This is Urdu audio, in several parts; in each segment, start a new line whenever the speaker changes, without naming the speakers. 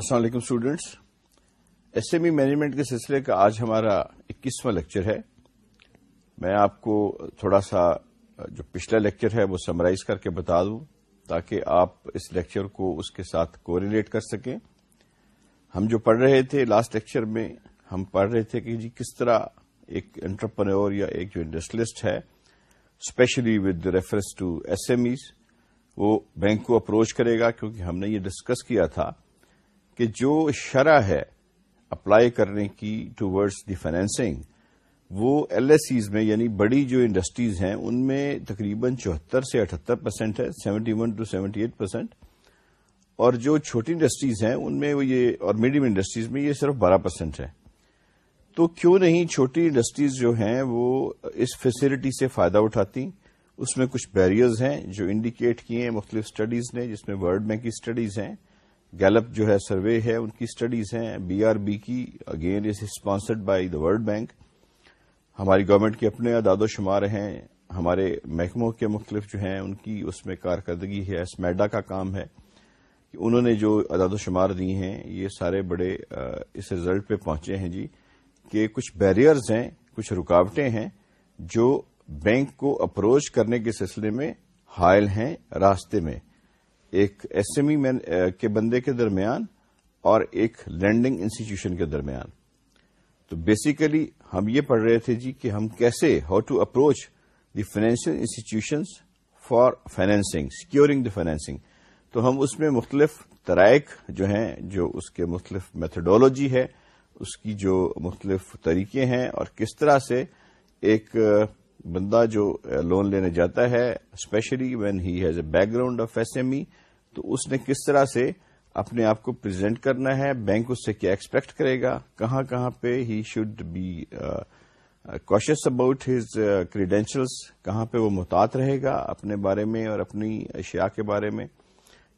السلام علیکم students S M E management کے سلسلے کا آج ہمارا اکیسواں لیکچر ہے. میں آپ کو تھوڑا سا جو پچھلا لیکچر ہے وہ سمرائز کر کے بتا دوں تاکہ آپ اس لیکچر کو اس کے ساتھ کوریلیٹ کر سکیں. ہم جو پڑھ رہے تھے لاسٹ لیکچر میں، ہم پڑھ رہے تھے کہ جی کس طرح ایک انٹرپرنور یا ایک جو انڈسٹریلسٹ ہے specially with reference to S M Es وہ بینک کو اپروچ کرے گا کیونکہ ہم نے یہ ڈسکس کیا تھا کہ جو شرح ہے اپلائی کرنے کی ٹو ورڈز دی فائنینسنگ وہ ایل ایس سیز میں یعنی بڑی جو انڈسٹریز ہیں، ان میں تقریباً چوہتر سے اٹھہتر پرسینٹ ہے seventy one two seventy eight percent اور جو چھوٹی انڈسٹریز ہیں، ان میں وہ یہ، اور میڈیم انڈسٹریز میں یہ صرف بارہ پرسینٹ ہے۔ تو کیوں نہیں چھوٹی انڈسٹریز جو ہیں، وہ اس فیسلٹی سے فائدہ اٹھاتی؟ اس میں کچھ بیریئرز ہیں جو انڈیکیٹ کیے ہیں، مختلف اسٹڈیز نے، جس میں ورلڈ بینک کی اسٹڈیز ہیں۔ گیلپ جو ہے سروے ہے، ان کی اسٹڈیز ہیں. بی آر بی کی again is sponsored by the world bank ہماری گورنمنٹ کے اپنے اعداد و شمار ہیں. ہمارے محکموں کے مختلف جو ہیں، ان کی اس میں کارکردگی ہے. اسمیڈا کا کام ہے کہ انہوں نے جو اعداد و شمار دی ہیں، یہ سارے بڑے اس رزلٹ پہ پہنچے ہیں جی کہ کچھ بیریئرز ہیں، کچھ رکاوٹیں ہیں جو بینک کو اپروچ کرنے کے سلسلے میں حائل ہیں، راستے میں۔ ایک ایس ایم ای کے بندے کے درمیان اور ایک لینڈنگ انسٹیٹیوشن کے درمیان۔ تو بیسیکلی ہم یہ پڑھ رہے تھے جی کہ ہم کیسے how to approach the financial institutions for financing securing the financing تو ہم اس میں مختلف ترائق جو ہیں، جو اس کے مختلف میتھڈولوجی ہے، اس کی جو مختلف طریقے ہیں اور کس طرح سے ایک بندہ جو لون لینے جاتا ہے specially when he has a background of S M E تو اس نے کس طرح سے اپنے آپ کو پرزینٹ کرنا ہے؟ بینک اس سے کیا ایکسپیکٹ کرے گا؟ کہاں کہاں پہ he should be cautious about his credentials کہاں پہ وہ محتاط رہے گا اپنے بارے میں اور اپنی اشیاء کے بارے میں؟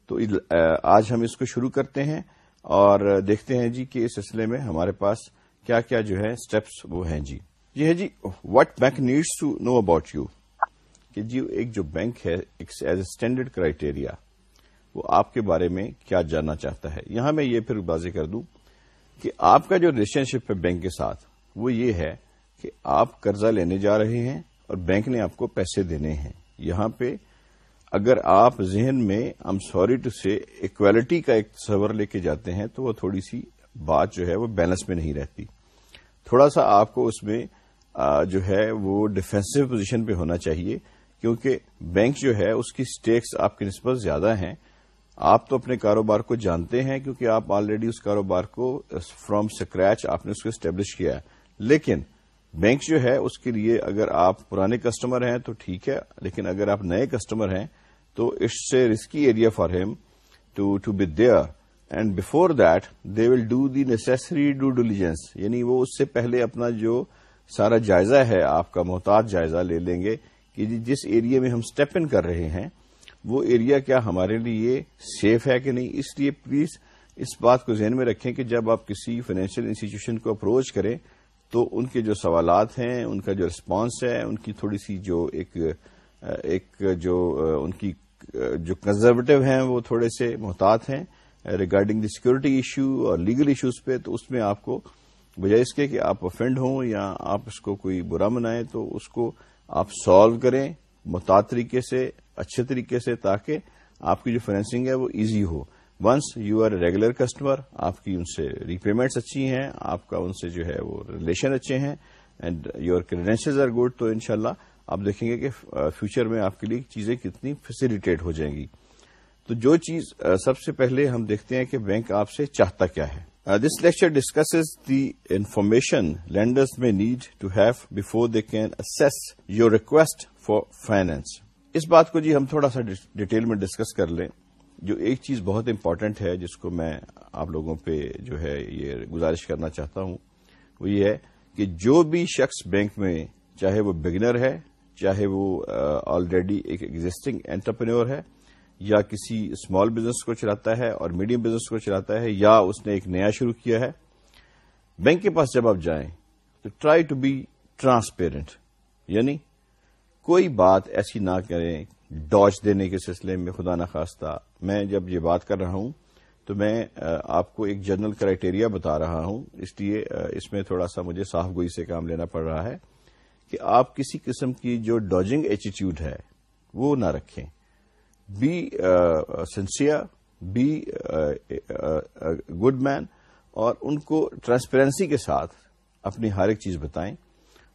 تو uh, آج ہم اس کو شروع کرتے ہیں اور دیکھتے ہیں جی کہ اس سلسلے میں ہمارے پاس کیا کیا جو ہے اسٹیپس وہ ہیں جی۔ یہ ہے جی what bank needs to know about you کہ جی ایک جو بینک ہے ایز اے اسٹینڈرڈ کرائٹیریا وہ آپ کے بارے میں کیا جاننا چاہتا ہے؟ یہاں میں یہ پھر واضح کر دوں کہ آپ کا جو ریلیشن شپ ہے بینک کے ساتھ، وہ یہ ہے کہ آپ قرضہ لینے جا رہے ہیں اور بینک نے آپ کو پیسے دینے ہیں۔ یہاں پہ اگر آپ ذہن میں ایم سوری ٹو سے اکویلٹی کا ایک تصور لے کے جاتے ہیں، تو وہ تھوڑی سی بات جو ہے وہ بیلنس میں نہیں رہتی۔ تھوڑا سا آپ کو اس میں جو ہے وہ ڈیفینسو پوزیشن پہ ہونا چاہیے، کیونکہ بینک جو ہے، اس کی سٹیکس آپ کی نسبت زیادہ ہیں۔ آپ تو اپنے کاروبار کو جانتے ہیں کیونکہ آپ آلریڈی اس کاروبار کو uh, فرام سکریچ آپ نے اس کو اسٹیبلش کیا ہے. لیکن بینک جو ہے اس کے لیے اگر آپ پرانے کسٹمر ہیں تو ٹھیک ہے، لیکن اگر آپ نئے کسٹمر ہیں تو it's a risky area for them to to be there and before that they will do the necessary due diligence یعنی وہ اس سے پہلے اپنا جو سارا جائزہ ہے، آپ کا محتاط جائزہ لے لیں گے کہ جس ایریا میں ہم اسٹیپ ان کر رہے ہیں وہ ایریا کیا ہمارے لیے سیف ہے کہ نہیں؟ اس لیے پلیز اس بات کو ذہن میں رکھیں کہ جب آپ کسی فائنینشیل انسٹیٹیوشن کو اپروچ کریں تو ان کے جو سوالات ہیں، ان کا جو رسپانس ہے، ان کی تھوڑی سی جو ایک ایک جو، ان کی، جو کنزرویٹو ہیں، وہ تھوڑے سے محتاط ہیں ریگارڈنگ دی سیکورٹی ایشو اور لیگل ایشوز پہ، تو اس میں آپ کو بجائے اس کے کہ آپ افینڈ ہوں یا آپ اس کو کوئی برا منائیں، تو اس کو آپ سالو کریں۔ محتاط طریقے سے، اچھے طریقے سے تاکہ آپ کی جو فائنینسنگ ہے وہ easy who. Once you are a regular customer آپ کی ان سے ری پیمنٹس اچھی ہیں، آپ کا ان سے جو ہے وہ ریلیشن اچھے ہیں and your credentials are good تو انشاءاللہ آپ دیکھیں گے کہ فیوچر میں آپ کے لیے چیزیں کتنی فیسیلیٹیٹ ہو جائیں گی۔ تو جو چیز سب سے پہلے ہم دیکھتے ہیں کہ بینک آپ سے چاہتا کیا ہے۔ This lecture discusses the information lenders میں need to have before they can assess your request for finance اس بات کو جی ہم تھوڑا سا ڈیٹیل میں ڈسکس کر لیں۔ جو ایک چیز بہت امپورٹنٹ ہے، جس کو میں آپ لوگوں پہ جو ہے یہ گزارش کرنا چاہتا ہوں، وہ یہ ہے کہ جو بھی شخص بینک میں چاہے وہ بگنر ہے، چاہے وہ آلریڈی ایک ایگزٹنگ انٹرپرینور ہے، یا کسی اسمال بزنس کو چلاتا ہے اور میڈیم بزنس کو چلاتا ہے، یا اس نے ایک نیا شروع کیا ہے بینک کے پاس جب آپ جائیں تو ٹرائی ٹو بی ٹرانسپیرنٹ یعنی کوئی بات ایسی نہ کریں ڈاج دینے کے سلسلے میں خدا نخواستہ، میں جب یہ بات کر رہا ہوں تو میں آپ کو ایک جنرل کرائٹیریا بتا رہا ہوں۔ اس لیے اس میں تھوڑا سا مجھے صاف گوئی سے کام لینا پڑ رہا ہے کہ آپ کسی قسم کی جو ڈاجنگ ایٹیچیوڈ ہے، وہ نہ رکھیں۔ Be sincere be good man اور ان کو ٹرانسپیرنسی کے ساتھ اپنی ہر ایک چیز بتائیں۔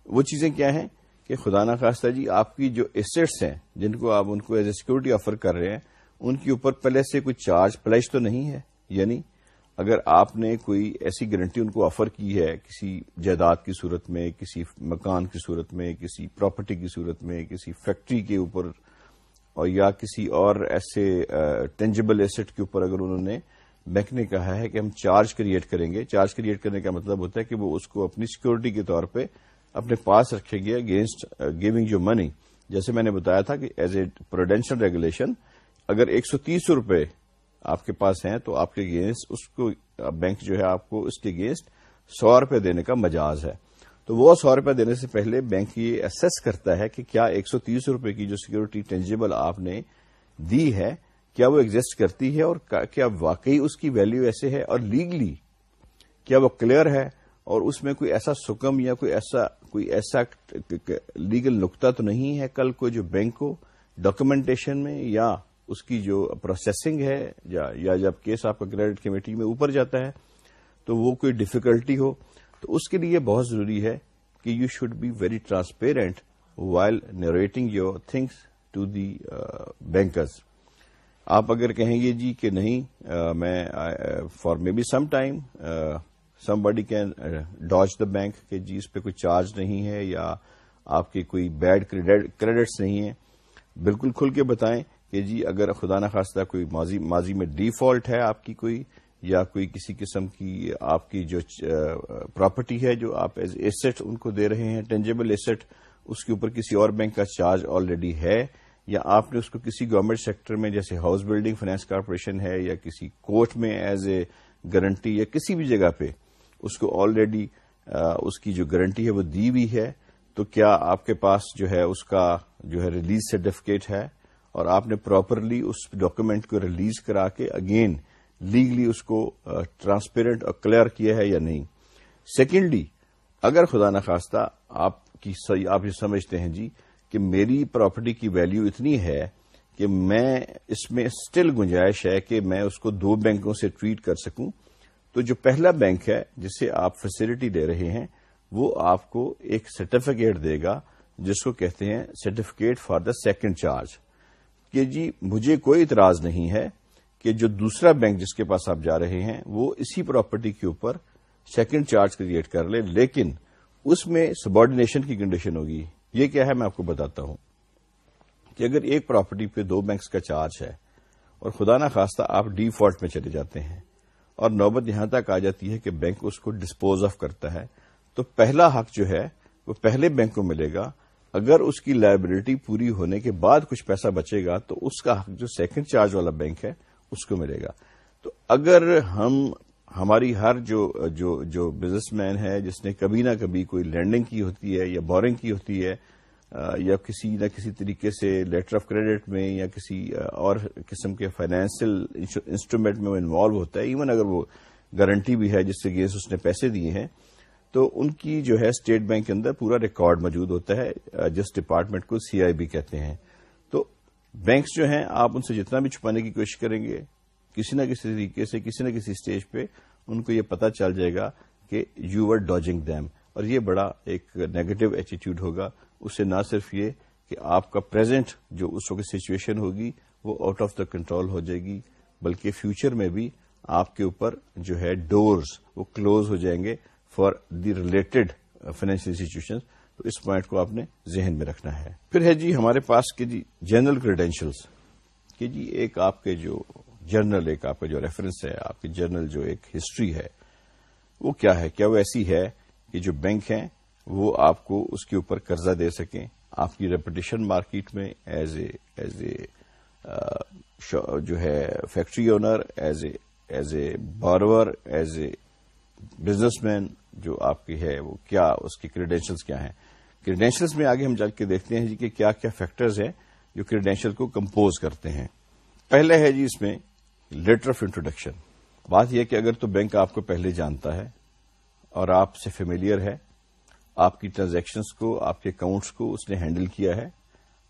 وہ چیزیں کیا ہیں؟ کہ خدا نخواستہ جی آپ کی جو ایسٹس ہیں، جن کو آپ ان کو ایز اے سیکورٹی آفر کر رہے ہیں، ان کے اوپر پہلے سے کوئی چارج پلش تو نہیں ہے؟ یعنی اگر آپ نے کوئی ایسی گارنٹی ان کو آفر کی ہے، کسی جائیداد کی صورت میں، کسی مکان کی صورت میں، کسی پراپرٹی کی صورت میں، کسی فیکٹری کے اوپر، اور یا کسی اور ایسے ٹینجیبل ایسٹ کے اوپر اگر انہوں نے بینک نے کہا ہے کہ ہم چارج کریٹ کریں گے چارج کریٹ کرنے کا مطلب ہوتا ہے کہ وہ اس کو اپنی سیکورٹی کے طور پہ اپنے پاس رکھے گے اگینسٹ گیونگ یو منی جیسے میں نے بتایا تھا کہ ایز اے پروڈینشل ریگولیشن اگر ایک سو تیس روپے آپ کے پاس ہیں تو آپ کے اگینسٹ اس کو uh, بینک جو ہے آپ کو اس کے اگینسٹ سو روپے دینے کا مجاز ہے. تو وہ سو روپے دینے سے پہلے بینک یہ اسس کرتا ہے کہ کیا ایک سو تیس روپے کی جو سیکورٹی ٹینجیبل آپ نے دی ہے، کیا وہ ایگزٹ کرتی ہے اور کیا واقعی اس کی ویلو ایسے ہے اور لیگلی کیا وہ کلیئر ہے اور اس میں کوئی ایسا سکم یا کوئی ایسا کوئی ایسا لیگل نقطہ تو نہیں ہے کل کو جو بینک کو ڈاکومنٹیشن میں یا اس کی جو پروسیسنگ ہے یا جب کیس آپ کا کریڈٹ کمیٹی میں اوپر جاتا ہے تو وہ کوئی ڈفیکلٹی ہو تو اس کے لیے بہت ضروری ہے کہ you should be very transparent while narrating your things to the bankers آپ اگر کہیں گے جی کہ نہیں uh, میں for maybe some time somebody can dodge the bank کہ جی اس پہ کوئی چارج نہیں ہے یا آپ کے کوئی بیڈ کریڈٹس نہیں ہیں بالکل کھل کے بتائیں کہ جی اگر خدا نخواستہ کوئی ماضی میں ڈیفالٹ ہے آپ کی کوئی یا کوئی کسی قسم کی آپ کی جو پراپرٹی ہے جو آپ ایز ایسٹ ان کو دے رہے ہیں ٹینجیبل ایسٹ اس کے اوپر کسی اور بینک کا چارج آلریڈی ہے یا آپ نے اس کو کسی گورنمنٹ سیکٹر میں جیسے ہاؤس بلڈنگ فائنانس کارپوریشن ہے یا کسی کورٹ میں ایز اے گارنٹی یا کسی بھی جگہ پہ اس کو آلریڈی اس کی جو گارنٹی ہے وہ دی ہوئی ہے، تو کیا آپ کے پاس جو ہے اس کا جو ہے ریلیز سرٹیفکیٹ ہے؟ اور آپ نے پراپرلی اس ڈاکومنٹ کو ریلیز کرا کے اگین لیگلی اس کو ٹرانسپیرنٹ اور کلیئر کیا ہے یا نہیں؟ سیکنڈلی اگر خدا نخواستہ آپ کی آپ یہ سمجھتے ہیں جی کہ میری پراپرٹی کی ویلیو اتنی ہے کہ میں اس میں اسٹل گنجائش ہے کہ میں اس کو دو بینکوں سے ٹریٹ کر سکوں۔ تو جو پہلا بینک ہے جسے آپ فیسلٹی دے رہے ہیں، وہ آپ کو ایک سرٹیفکیٹ دے گا، جس کو کہتے ہیں certificate for the second charge کہ جی مجھے کوئی اعتراض نہیں ہے کہ جو دوسرا بینک جس کے پاس آپ جا رہے ہیں، وہ اسی پراپرٹی کے اوپر سیکنڈ چارج کریٹ کر لے، لیکن اس میں سبارڈینیشن کی کنڈیشن ہوگی۔ یہ کیا ہے، میں آپ کو بتاتا ہوں کہ اگر ایک پراپرٹی پہ دو بینکس کا چارج ہے اور خدا نہ خواستہ آپ ڈی فالٹ میں چلے جاتے ہیں اور نوبت یہاں تک آ جاتی ہے کہ بینک اس کو ڈسپوز آف کرتا ہے۔ تو پہلا حق جو ہے، وہ پہلے بینک کو ملے گا۔ اگر اس کی لائبلٹی پوری ہونے کے بعد کچھ پیسہ بچے گا، تو اس کا حق جو سیکنڈ چارج والا بینک ہے، اس کو ملے گا۔ تو اگر ہم، ہماری ہر جو جو جو بزنس مین ہے، جس نے کبھی نہ کبھی کوئی لینڈنگ کی ہوتی ہے یا بورنگ کی ہوتی ہے یا کسی نہ کسی طریقے سے لیٹر آف کریڈٹ میں یا کسی اور قسم کے فائنینشیل انسٹرومنٹ میں وہ انوالو ہوتا ہے. ایون اگر وہ گارنٹی بھی ہے جس سے گیس اس نے پیسے دیے ہیں، تو ان کی جو ہے اسٹیٹ بینک کے اندر پورا ریکارڈ موجود ہوتا ہے جس ڈپارٹمنٹ کو سی آئی بی کہتے ہیں. تو بینکس جو ہیں، آپ ان سے جتنا بھی چھپانے کی کوشش کریں گے، کسی نہ کسی طریقے سے، کسی نہ کسی اسٹیج پہ ان کو یہ پتا چل جائے گا کہ یو آر ڈاجنگ دیم اور یہ بڑا ایک نیگیٹو ایٹیٹیوڈ ہوگا اس سے نہ صرف یہ کہ آپ کا پریزنٹ جو اس وقت سچویشن ہوگی، وہ آؤٹ آف دا کنٹرول ہو جائے گی، بلکہ فیوچر میں بھی آپ کے اوپر جو ہے ڈورز وہ کلوز ہو جائیں گے for the related financial institution تو اس پوائنٹ کو آپ نے ذہن میں رکھنا ہے۔ پھر ہے جی ہمارے پاس کہ جی جنرل کریڈینشلس کہ جی ایک آپ کے جو جرنل ایک آپ کا جو ریفرنس ہے، آپ کی جرنل جو ایک ہسٹری ہے، وہ کیا ہے؟ کیا وہ ایسی ہے کہ جو بینک ہیں وہ آپ کو اس کے اوپر قرضہ دے سکیں۔ آپ کی ریپوٹیشن مارکیٹ میں ایز اے ایز اے جو ہے factory owner as a as a borrower as a businessman جو آپ کی ہے وہ کیا، اس کی کریڈینشلس کیا ہیں۔ کریڈینشلس میں آگے ہم جل کے دیکھتے ہیں جی کہ کیا کیا فیکٹرز ہیں جو کریڈینشل کو کمپوز کرتے ہیں۔ پہلے ہے جی اس میں لیٹر آف انٹروڈکشن بات یہ کہ اگر تو بینک آپ کو پہلے جانتا ہے اور آپ سے فیملیئر ہے آپ کی ٹرانزیکشنز کو، آپ کے اکاؤنٹس کو اس نے ہینڈل کیا ہے۔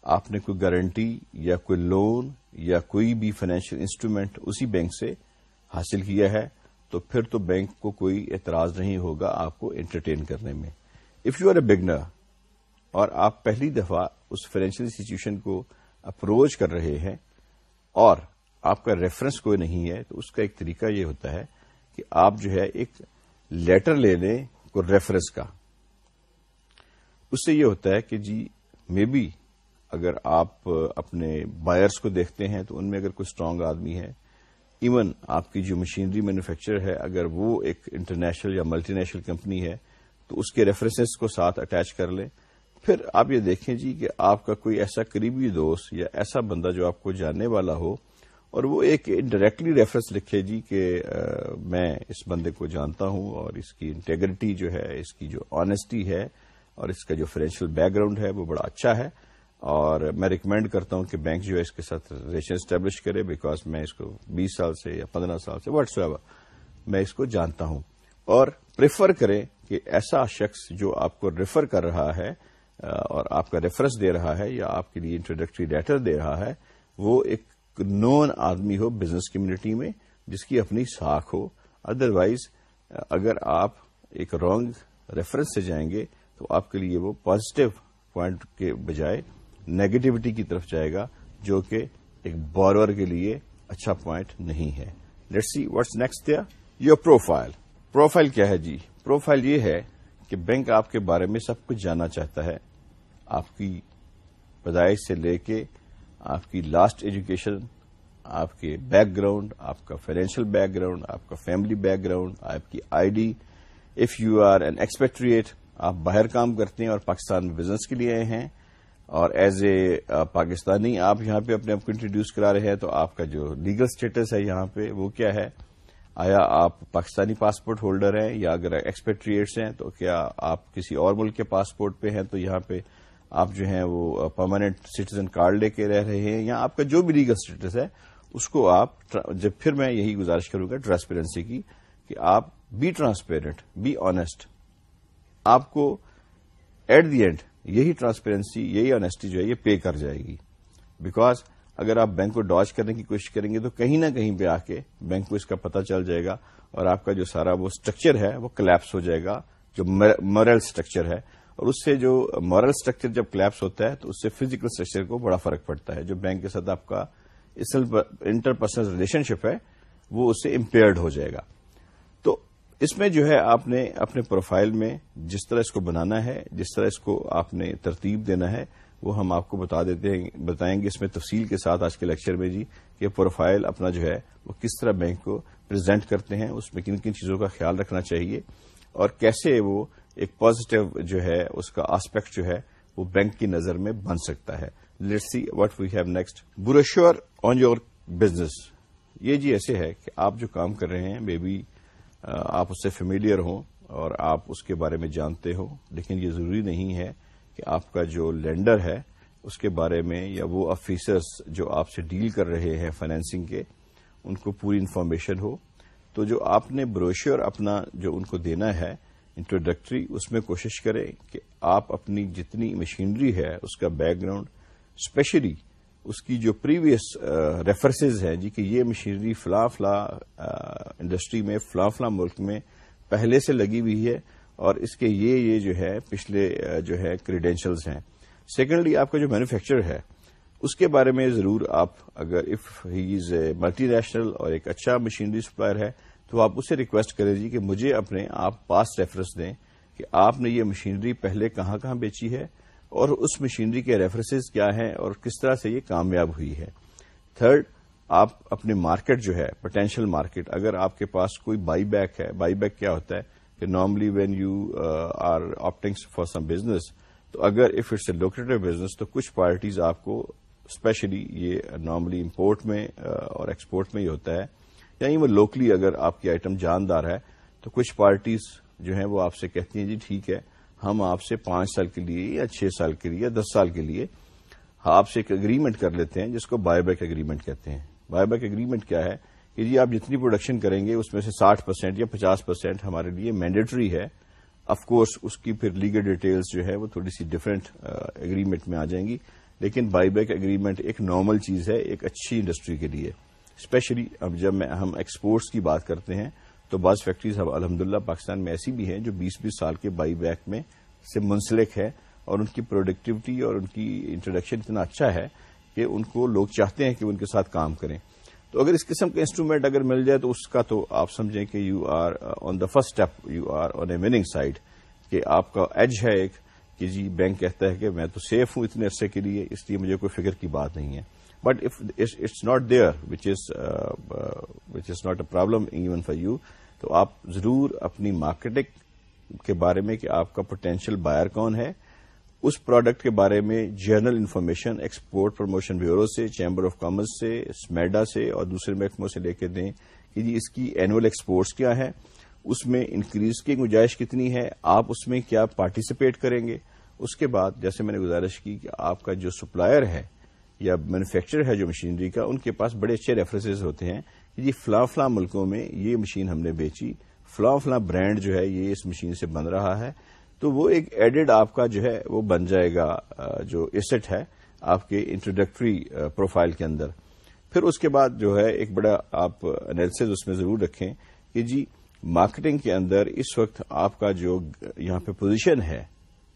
آپ نے کوئی گارنٹی یا کوئی لون یا کوئی بھی فائنینشیل انسٹرومینٹ اسی بینک سے حاصل کیا ہے۔ تو پھر تو بینک کو کوئی اعتراض نہیں ہوگا آپ کو انٹرٹین کرنے میں۔ If you are a beginner اور آپ پہلی دفعہ اس فائنینشیل انسٹیٹیوشن کو اپروچ کر رہے ہیں اور آپ کا ریفرنس کوئی نہیں ہے، تو اس کا ایک طریقہ یہ ہوتا ہے کہ آپ جو ہے ایک لیٹر لے لیں کوئی ریفرنس کا۔ اس سے یہ ہوتا ہے کہ جی مے بی اگر آپ اپنے بائرس کو دیکھتے ہیں تو ان میں اگر کوئی اسٹرانگ آدمی ہے ایون آپ کی جو مشینری مینوفیکچر ہے، اگر وہ ایک انٹرنیشنل یا ملٹی نیشنل کمپنی ہے، تو اس کے ریفرنسز کو ساتھ اٹیچ کر لیں پھر آپ یہ دیکھیں جی کہ آپ کا کوئی ایسا قریبی دوست یا ایسا بندہ جو آپ کو جاننے والا ہو، اور وہ ایک ڈائریکٹلی ریفرنس لکھے جی کہ میں اس بندے کو جانتا ہوں اور اس کی انٹیگریٹی جو ہے، اس کی جو آنےسٹی ہے اور اس کا جو فائنینشیل بیک گراؤنڈ ہے وہ بڑا اچھا ہے اور میں ریکمینڈ کرتا ہوں کہ بینک جو ہے اس کے ساتھ ریلیشن اسٹیبلش کرے بیکاز میں اس کو بیس سال سے یا پندرہ سال سے واٹس ایور میں اس کو جانتا ہوں اور پریفر کریں کہ ایسا شخص جو آپ کو ریفر کر رہا ہے اور آپ کا ریفرنس دے رہا ہے یا آپ کے لیے انٹروڈکٹری لیٹر دے رہا ہے، وہ ایک نون آدمی ہو بزنس کمیونٹی میں جس کی اپنی ساکھ ہو۔ ادروائز اگر آپ ایک رانگ ریفرنس سے جائیں گے تو آپ کے لیے وہ پازیٹو پوائنٹ کے بجائے نیگیٹوٹی کی طرف جائے گا، جو کہ ایک بورور کے لیے اچھا پوائنٹ نہیں ہے۔ لیٹ سی واٹس نیکسٹ دیا یور پروفائل پروفائل کیا ہے جی؟ پروفائل یہ ہے کہ بینک آپ کے بارے میں سب کچھ جاننا چاہتا ہے۔ آپ کی پیدائش سے لے کے آپ کی لاسٹ ایجوکیشن آپ کے بیک گراؤنڈ آپ کا فائنینشیل بیک گراؤنڈ آپ کا فیملی بیک گراؤنڈ آپ کی I D if you are an expatriate آپ باہر کام کرتے ہیں اور پاکستان میں بزنس کے لیے آئے ہیں اور ایز اے پاکستانی آپ یہاں پہ اپنے آپ کو انٹروڈیوس کرا رہے ہیں تو آپ کا جو لیگل اسٹیٹس ہے یہاں پہ وہ کیا ہے؟ آیا آپ پاکستانی پاسپورٹ ہولڈر ہیں یا اگر ایکسپیکٹریٹس ہیں تو کیا آپ کسی اور ملک کے پاسپورٹ پہ ہیں تو یہاں پہ آپ جو ہیں وہ پرماننٹ سٹیزن کارڈ لے کے رہ رہے ہیں یا آپ کا جو بھی لیگل اسٹیٹس ہے اس کو آپ جب پھر میں یہی گزارش کروں گا ٹرانسپیرنسی کی کہ آپ بی ٹرانسپیرنٹ بی آنےسٹ آپ کو ایٹ دی اینڈ یہی ٹرانسپیرنسی، یہی آنےسٹی جو ہے، یہ پے کر جائے گی۔ بیکاز اگر آپ بینک کو ڈاج کرنے کی کوشش کریں گے تو کہیں نہ کہیں پہ آ کے بینک کو اس کا پتہ چل جائے گا اور آپ کا جو سارا وہ اسٹرکچر ہے وہ کلیپس ہو جائے گا، جو مورل اسٹرکچر ہے۔ اور اس سے جو مورل اسٹرکچر جب کلیپس ہوتا ہے تو اس سے فزیکل اسٹرکچر کو بڑا فرق پڑتا ہے۔ جو بینک کے ساتھ آپ کا انٹر پرسنل ریلیشن شپ ہے، وہ اس سے امپیئرڈ ہو جائے گا۔ اس میں جو ہے آپ نے اپنے پروفائل میں جس طرح اس کو بنانا ہے، جس طرح اس کو آپ نے ترتیب دینا ہے، وہ ہم آپ کو بتا دیتے ہیں، بتائیں گے اس میں تفصیل کے ساتھ آج کے لیکچر میں جی کہ پروفائل اپنا جو ہے وہ کس طرح بینک کو پرزینٹ کرتے ہیں، اس میں کن کن چیزوں کا خیال رکھنا چاہیے اور کیسے وہ ایک پازیٹو جو ہے، اس کا آسپیکٹ جو ہے وہ بینک کی نظر میں بن سکتا ہے۔ Let see what we have next brochure on your business یہ جی ایسے ہے کہ آپ جو کام کر رہے ہیں مے بی آپ اس سے فیملیئر ہوں اور آپ اس کے بارے میں جانتے ہو لیکن یہ ضروری نہیں ہے کہ آپ کا جو لینڈر ہے، اس کے بارے میں یا وہ آفیسرس جو آپ سے ڈیل کر رہے ہیں فائنینسنگ کے، ان کو پوری انفارمیشن ہو۔ تو جو آپ نے بروشر اپنا جو ان کو دینا ہے انٹروڈکٹری اس میں کوشش کریں کہ آپ اپنی جتنی مشینری ہے، اس کا بیک گراؤنڈ اسپیشلی اس کی جو پریویس ریفرنسز uh, ہیں جی کہ یہ مشینری فلاں فلاں uh, انڈسٹری میں فلاں فلاں ملک میں پہلے سے لگی ہوئی ہے اور اس کے یہ یہ جو ہے پچھلے uh, جو ہے کریڈینشلز ہیں۔ سیکنڈلی آپ کا جو مینوفیکچر ہے، اس کے بارے میں ضرور آپ اگر if he is a multinational اور ایک اچھا مشینری سپلائر ہے تو آپ اسے ریکویسٹ کریں جی کہ مجھے اپنے آپ پاس ریفرنس دیں کہ آپ نے یہ مشینری پہلے کہاں کہاں بیچی ہے اور اس مشینری کے ریفرنسز کیا ہیں اور کس طرح سے یہ کامیاب ہوئی ہے۔ تھرڈ آپ اپنے مارکیٹ جو ہے پوٹینشیل مارکیٹ اگر آپ کے پاس کوئی بائی بیک ہے بائی بیک کیا ہوتا ہے کہ normally when you are opting for some business تو اگر if it's a lucrative business تو کچھ پارٹیز آپ کو اسپیشلی یہ نارملی امپورٹ میں uh, اور ایکسپورٹ میں ہی ہوتا ہے۔ یا وہ لوکلی اگر آپ کی آئٹم جاندار ہے، تو کچھ پارٹیز جو ہیں وہ آپ سے کہتی ہیں جی ٹھیک ہے ہم آپ سے پانچ سال کے لیے یا چھ سال کے لیے یا دس سال کے لیے آپ سے ایک اگریمنٹ کر لیتے ہیں جس کو بائی بیک اگریمنٹ کہتے ہیں۔ بائی بیک اگریمنٹ کیا ہے کہ جی آپ جتنی پروڈکشن کریں گے اس میں سے ساٹھ پرسینٹ یا پچاس پرسینٹ ہمارے لیے مینڈیٹری ہے۔ آف کورس اس کی پھر لیگل ڈیٹیلز جو ہے وہ تھوڑی سی ڈفرینٹ اگریمنٹ uh, میں آ جائیں گی۔ لیکن بائی بیک اگریمنٹ ایک نارمل چیز ہے، ایک اچھی انڈسٹری کے لیے۔ اسپیشلی اب جب ہم ایکسپورٹس کی بات کرتے ہیں تو بعض فیکٹریز الحمد للہ پاکستان میں ایسی بھی ہیں جو بیس بیس سال کے بائی بیک میں سے منسلک ہے اور ان کی پروڈکٹیوٹی اور ان کی انٹروڈکشن اتنا اچھا ہے کہ ان کو لوگ چاہتے ہیں کہ ان کے ساتھ کام کریں۔ تو اگر اس قسم کا انسٹرومنٹ اگر مل جائے تو اس کا تو آپ سمجھیں کہ you are on the first step you are on a winning side کہ آپ کا ایج ہے ایک کہ جی بینک کہتا ہے کہ میں تو سیف ہوں اتنے عرصے کے لیے، اس لیے مجھے کوئی فکر کی بات نہیں ہے۔ But it's not there which is which is not a problem even for you تو آپ ضرور اپنی مارکیٹنگ کے بارے میں کہ آپ کا پوٹینشیل بائر کون ہے، اس پروڈکٹ کے بارے میں general information export promotion bureau سے چیمبر آف کامرس سے اسمیڈا سے اور دوسرے محکموں سے لے کے دیں کہ جی اس کی اینوئل ایکسپورٹس کیا ہے اس میں انکریز کی گنجائش کتنی ہے، آپ اس میں کیا پارٹیسپیٹ کریں گے۔ اس کے بعد جیسے میں نے گزارش کی کہ آپ کا جو سپلائر ہے یا مینوفیکچر ہے جو مشینری کا، ان کے پاس بڑے اچھے ریفرنسز ہوتے ہیں۔ جی فلاں فلاں ملکوں میں یہ مشین ہم نے بیچی۔ فلاں فلاں برانڈ جو ہے یہ اس مشین سے بن رہا ہے۔ تو وہ ایک ایڈڈ آپ کا جو ہے وہ بن جائے گا جو ایسٹ ہے آپ کے انٹروڈکٹری پروفائل کے اندر۔ پھر اس کے بعد جو ہے ایک بڑا آپ انالیس اس میں ضرور رکھیں کہ جی مارکیٹنگ کے اندر اس وقت آپ کا جو یہاں پہ پوزیشن ہے،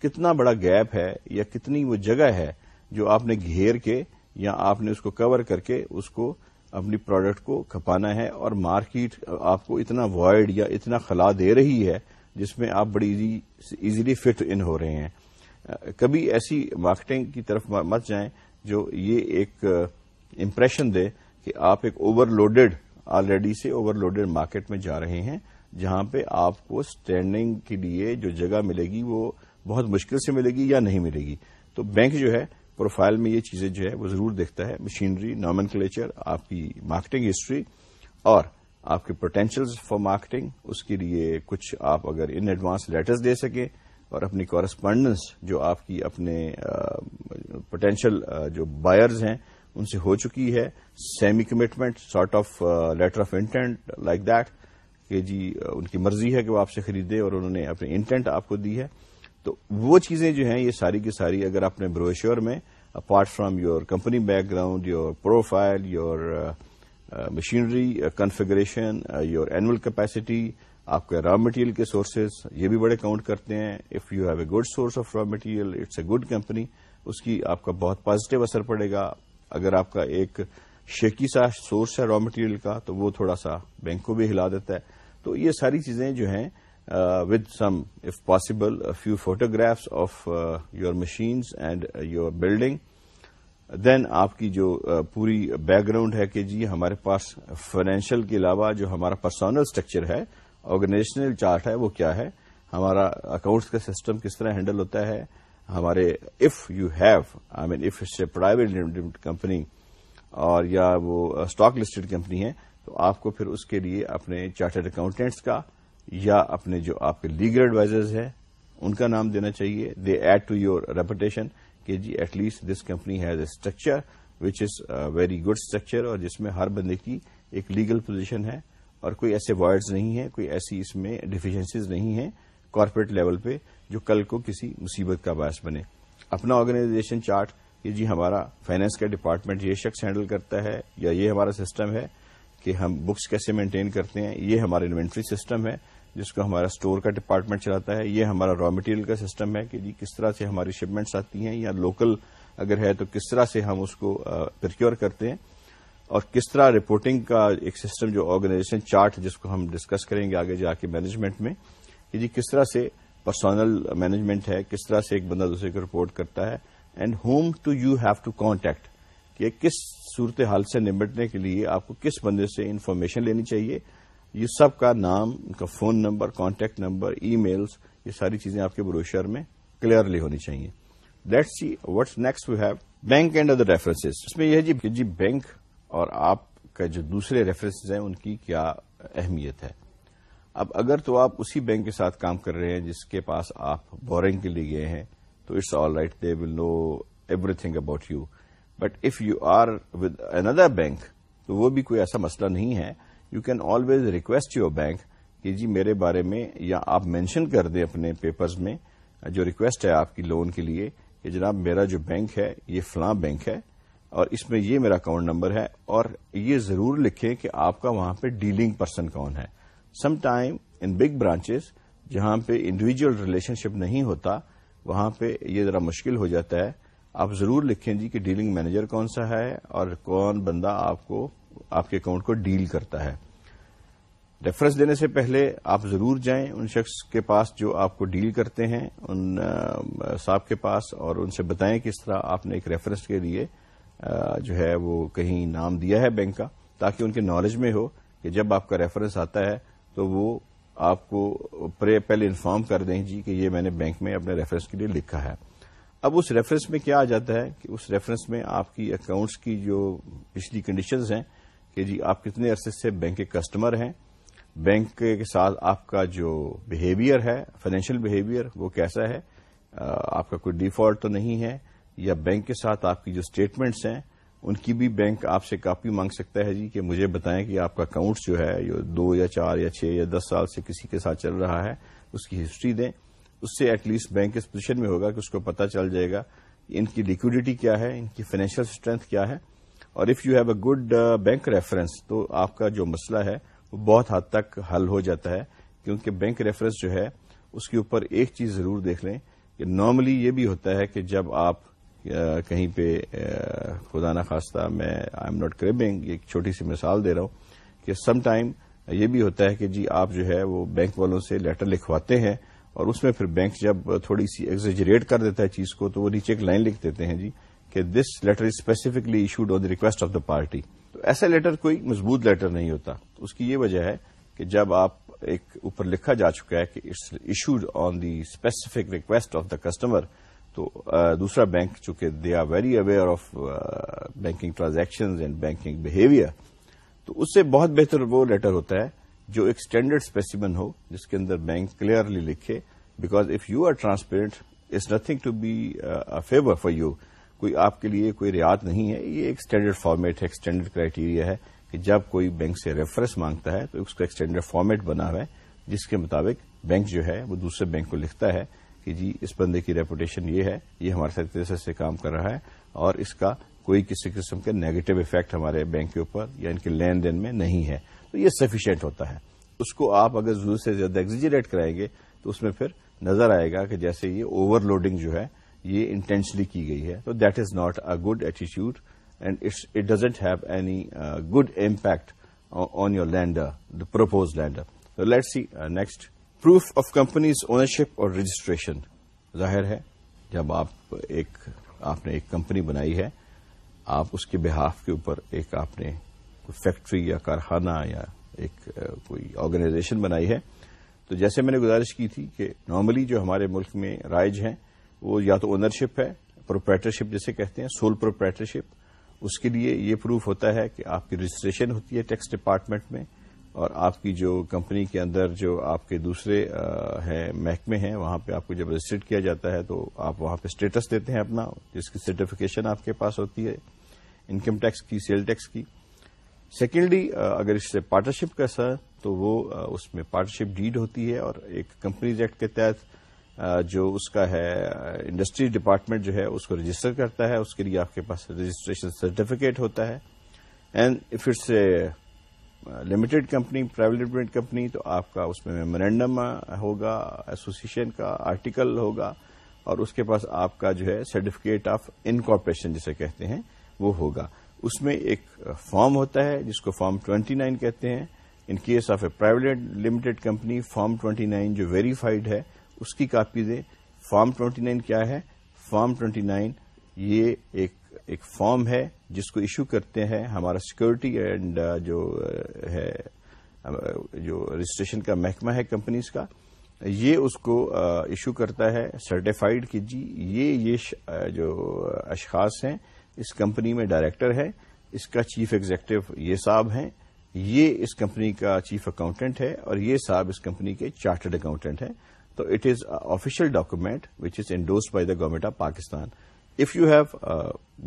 کتنا بڑا گیپ ہے یا کتنی وہ جگہ ہے جو آپ نے گھیر کے یا آپ نے اس کو کور کر کے اس کو اپنی پروڈکٹ کو کھپانا ہے اور مارکیٹ آپ کو اتنا وائڈ یا اتنا خلا دے رہی ہے جس میں آپ بڑی ایزیلی فٹ ان ہو رہے ہیں۔ کبھی ایسی مارکیٹنگ کی طرف مت جائیں جو یہ ایک uh, امپریشن دے کہ آپ ایک اوور لوڈیڈ آلریڈی سے اوور لوڈیڈ مارکیٹ میں جا رہے ہیں، جہاں پہ آپ کو اسٹینڈنگ کے لیے جو جگہ ملے گی وہ بہت مشکل سے ملے گی یا نہیں ملے گی۔ تو بینک جو ہے پروفائل میں یہ چیزیں جو ہے وہ ضرور دیکھتا ہے۔ مشینری نارمن کلیچر آپ کی مارکیٹنگ ہسٹری اور آپ کے پوٹینشیل فار مارکیٹنگ اس کے لیے کچھ آپ اگر ان ایڈوانس لیٹرز دے سکیں اور اپنی کورسپونڈنس جو آپ کی اپنے پوٹینشیل جو بائرز ہیں، ان سے ہو چکی ہے۔ Semi commitment sort of letter of intent like that کہ جی ان کی مرضی ہے کہ وہ آپ سے خریدے اور انہوں نے اپنی انٹینٹ آپ کو دی ہے۔ تو وہ چیزیں جو ہیں، یہ ساری کی ساری اگر اپنے بروشور میں apart from your company background your profile your machinery configuration your annual capacity آپ کے را مٹیریل کے سورسز یہ بھی بڑے کاؤنٹ کرتے ہیں۔ If you have a good source of raw material it's a good company اس کی آپ کا بہت پازیٹو اثر پڑے گا۔ اگر آپ کا ایک شیکی سا سورس ہے را مٹیریل کا، تو وہ تھوڑا سا بینک کو بھی ہلا دیتا ہے۔ تو یہ ساری چیزیں جو ہیں with some if possible few photographs of your machines and your building then آپ کی جو پوری بیک گراؤنڈ ہے کہ جی ہمارے پاس فائنینشیل کے علاوہ جو ہمارا پرسنل اسٹرکچر ہے آرگنائزیشنل چارٹ ہے وہ کیا ہے ہمارا اکاؤنٹس کا سسٹم کس طرح ہینڈل ہوتا ہے ہمارے if you have I mean if it's a private limited company اور یا وہ اسٹاک لسٹڈ کمپنی ہے تو آپ کو پھر اس کے لیے اپنے چارٹرڈ اکاؤنٹینٹس کا یا اپنے جو آپ کے لیگل ایڈوائزرز ہیں، ان کا نام دینا چاہیے۔ They add to your reputation کہ جی at least this company has a structure which is very good structure اور جس میں ہر بندے کی ایک لیگل پوزیشن ہے۔ اور کوئی ایسے وائڈز نہیں ہے کوئی ایسی اس میں ڈیفیشنسیز نہیں ہیں کارپوریٹ لیول پہ جو کل کو کسی مصیبت کا باعث بنے۔ اپنا آرگنائزیشن چارٹ کہ جی ہمارا فائنینس کا ڈپارٹمنٹ یہ شخص ہینڈل کرتا ہے یا یہ ہمارا سسٹم ہے کہ ہم بکس کیسے مینٹین کرتے ہیں، یہ ہمارا انوینٹری سسٹم ہے۔ جس کو ہمارا اسٹور کا ڈپارٹمنٹ چلاتا ہے، یہ ہمارا را مٹیریل کا سسٹم ہے کہ جی کس طرح سے ہماری شپمنٹس آتی ہیں یا لوکل اگر ہے تو کس طرح سے ہم اس کو پرکیور کرتے ہیں اور کس طرح رپورٹنگ کا ایک سسٹم جو آرگنائزیشن چارٹ جس کو ہم ڈسکس کریں گے آگے جا کے مینجمنٹ میں کہ جی کس طرح سے پرسنل مینجمنٹ ہے، کس طرح سے ایک بندہ دوسرے کو رپورٹ کرتا ہے and whom to you have to contact کہ کس صورت حال سے نمٹنے کے لیے آپ کو کس بندے سے انفارمیشن لینی چاہیے یہ سب کا نام، ان کا phone number contact number emails یہ ساری چیزیں آپ کے بروشر میں کلیئرلی ہونی چاہیے۔ Let see what's next we have bank and other reference اس میں یہ جی کہ جی بینک اور آپ کا جو دوسرے ریفرنس ہیں، ان کی کیا اہمیت ہے۔ اب اگر تو آپ اسی بینک کے ساتھ کام کر رہے ہیں جس کے پاس آپ بورنگ کے لیے گئے ہیں، تو it's all right they will know everything about you but if you are with another bank تو وہ بھی کوئی ایسا مسئلہ نہیں ہے۔ You can always request your bank کہ جی میرے بارے میں یا آپ مینشن کر دیں اپنے پیپرز میں جو ریکویسٹ ہے آپ کی لون کے لیے کہ جناب میرا جو بینک ہے، یہ فلاں بینک ہے اور اس میں یہ میرا اکاؤنٹ نمبر ہے اور یہ ضرور لکھیں کہ آپ کا وہاں پہ ڈیلنگ پرسن کون ہے۔ Some time in big branches جہاں پہ انڈیویجل ریلیشن شپ نہیں ہوتا، وہاں پہ یہ ذرا مشکل ہو جاتا ہے۔ آپ ضرور لکھیں جی کہ ڈیلنگ مینیجر کون سا ہے اور کون بندہ آپ کو آپ کے اکاؤنٹ کو ڈیل کرتا ہے۔ ریفرنس دینے سے پہلے آپ ضرور جائیں ان شخص کے پاس جو آپ کو ڈیل کرتے ہیں، ان صاحب کے پاس، اور ان سے بتائیں کس طرح آپ نے ایک ریفرنس کے لیے جو ہے وہ کہیں نام دیا ہے بینک کا، تاکہ ان کے نالج میں ہو کہ جب آپ کا ریفرنس آتا ہے تو وہ آپ کو پہلے انفارم کر دیں جی کہ یہ میں نے بینک میں اپنے ریفرنس کے لیے لکھا ہے۔ اب اس ریفرنس میں کیا آ جاتا ہے کہ اس ریفرنس میں آپ کی اکاؤنٹس کی جو پچھلی کنڈیشنز ہیں کہ جی آپ کتنے عرصے سے بینک کے کسٹمر ہیں، بینک کے ساتھ آپ کا جو بہیویئر ہے فائنینشیل بہیویئر وہ کیسا ہے آپ کا کوئی ڈیفالٹ تو نہیں ہے، یا بینک کے ساتھ آپ کی جو اسٹیٹمنٹس ہیں، ان کی بھی بینک آپ سے کاپی مانگ سکتا ہے جی کہ مجھے بتائیں کہ آپ کا اکاؤنٹ جو ہے جو دو یا چار یا چھ یا دس سال سے کسی کے ساتھ چل رہا ہے، اس کی ہسٹری دیں۔ اس سے ایٹ لیسٹ بینک اس پوزیشن میں ہوگا کہ اس کو پتا چل جائے گا ان کی لیکوڈیٹی کیا ہے، ان کی فائنینشیل اسٹرینتھ کیا ہے۔ اور if you have a good bank reference تو آپ کا جو مسئلہ ہے وہ بہت حد تک حل ہو جاتا ہے، کیونکہ بینک ریفرنس جو ہے، اس کے اوپر ایک چیز ضرور دیکھ لیں کہ نارملی یہ بھی ہوتا ہے کہ جب آپ کہیں پہ خدا نخواستہ میں آئی ایم ناٹ کریبنگ ایک چھوٹی سی مثال دے رہا ہوں کہ سم ٹائم یہ بھی ہوتا ہے کہ جی آپ جو ہے وہ بینک والوں سے لیٹر لکھواتے ہیں اور اس میں پھر بینک جب تھوڑی سی ایگزیجریٹ کر دیتا ہے چیز کو، تو وہ نیچے ایک لائن لکھ دیتے ہیں جی۔ کہ this letter is specifically issued on the request of the party تو ایسا لیٹر کوئی مضبوط لیٹر نہیں ہوتا۔ اس کی یہ وجہ ہے کہ جب آپ ایک اوپر لکھا جا چکا ہے کہ it's issued on the specific request of the customer تو دوسرا بینک، چونکہ they are very aware of banking transaction and banking behaviour تو اس سے بہت بہتر وہ لیٹر ہوتا ہے جو ایک اسٹینڈرڈ اسپیسیمن ہو، جس کے اندر بینک کلیئرلی لکھے because if you are transparent it's nothing to be favour for you کوئی آپ کے لیے کوئی رعایت نہیں ہے، یہ ایک اسٹینڈرڈ فارمیٹ ہے، ایک اسٹینڈرڈ کرائٹیریا ہے کہ جب کوئی بینک سے ریفرنس مانگتا ہے تو اس کا ایک اسٹینڈرڈ فارمیٹ بنا ہوا ہے، جس کے مطابق بینک جو ہے وہ دوسرے بینک کو لکھتا ہے کہ جی اس بندے کی ریپوٹیشن یہ ہے، یہ ہمارے ساتھ طرح سے کام کر رہا ہے اور اس کا کوئی کسی قسم کے نیگیٹو افیکٹ ہمارے بینک کے اوپر یا ان کے لین دین میں نہیں ہے۔ تو یہ سفیشینٹ ہوتا ہے۔ اس کو آپ اگر ضرورت سے زیادہ ایگزیجریٹ کرائیں گے تو اس میں پھر نظر آئے گا کہ جیسے یہ اوور لوڈنگ جو ہے یہ انٹینشلی کی گئی ہے. تو that is not a good ایٹیچیوڈ and it doesn't have any good impact on your lender the purpose lender let see next proof of companies ownership اور رجسٹریشن ظاہر ہے، جب آپ ایک، آپ نے ایک کمپنی بنائی ہے، آپ اس کے بحاف کے اوپر ایک آپ نے فیکٹری یا کارخانہ یا ایک uh, کوئی آرگنائزیشن بنائی ہے، تو جیسے میں نے گزارش کی تھی کہ نارملی جو ہمارے ملک میں رائج ہیں وہ یا تو اونرشپ ہے پروپریٹرشپ جسے کہتے ہیں سول پروپریٹرشپ اس کے لیے یہ پروف ہوتا ہے کہ آپ کی رجسٹریشن ہوتی ہے ٹیکس ڈپارٹمنٹ میں اور آپ کی جو کمپنی کے اندر جو آپ کے دوسرے ہے محکمے ہیں، وہاں پہ آپ کو جب رجسٹرڈ کیا جاتا ہے تو آپ وہاں پہ اسٹیٹس دیتے ہیں اپنا، جس کی سرٹیفکیشن آپ کے پاس ہوتی ہے انکم ٹیکس کی سیل ٹیکس کی۔ سیکنڈلی اگر اس سے پارٹنرشپ کا سر، تو وہ اس میں پارٹنرشپ ڈیڈ ہوتی ہے اور ایک کمپنیز ایکٹ کے تحت جو اس کا ہے، انڈسٹری ڈپارٹمنٹ جو ہے، اس کو رجسٹر کرتا ہے، اس کے لیے آپ کے پاس رجسٹریشن سرٹیفکیٹ ہوتا ہے۔ And if it's a limited company private limited company تو آپ کا اس میں میمورینڈم ہوگا ایسوسیشن کا آرٹیکل ہوگا، اور اس کے پاس آپ کا جو ہے سرٹیفکیٹ آف انکارپوریشن جسے کہتے ہیں، وہ ہوگا۔ اس میں ایک فارم ہوتا ہے، جس کو فارم 29 کہتے ہیں۔ In case of a private limited company form 29 جو ویریفائڈ ہے اس کی کاپی دیں۔ فارم 29 کیا ہے؟ فارم 29 یہ ایک ایک فارم ہے جس کو ایشو کرتے ہیں ہمارا سیکورٹی اینڈ uh, جو uh, ہے uh, جو رجسٹریشن کا محکمہ ہے کمپنیز کا، یہ اس کو ایشو کرتا ہے۔ سرٹیفائڈ کہ جی یہ یہ جو اشخاص ہیں، اس کمپنی میں ڈائریکٹر ہے۔ اس کا چیف ایگزیکٹو یہ صاحب ہیں۔ یہ اس کمپنی کا چیف اکاؤنٹنٹ ہے اور یہ صاحب اس کمپنی کے چارٹرڈ اکاؤنٹنٹ ہیں۔ تو it is official document which is endorsed by the government of Pakistan if you have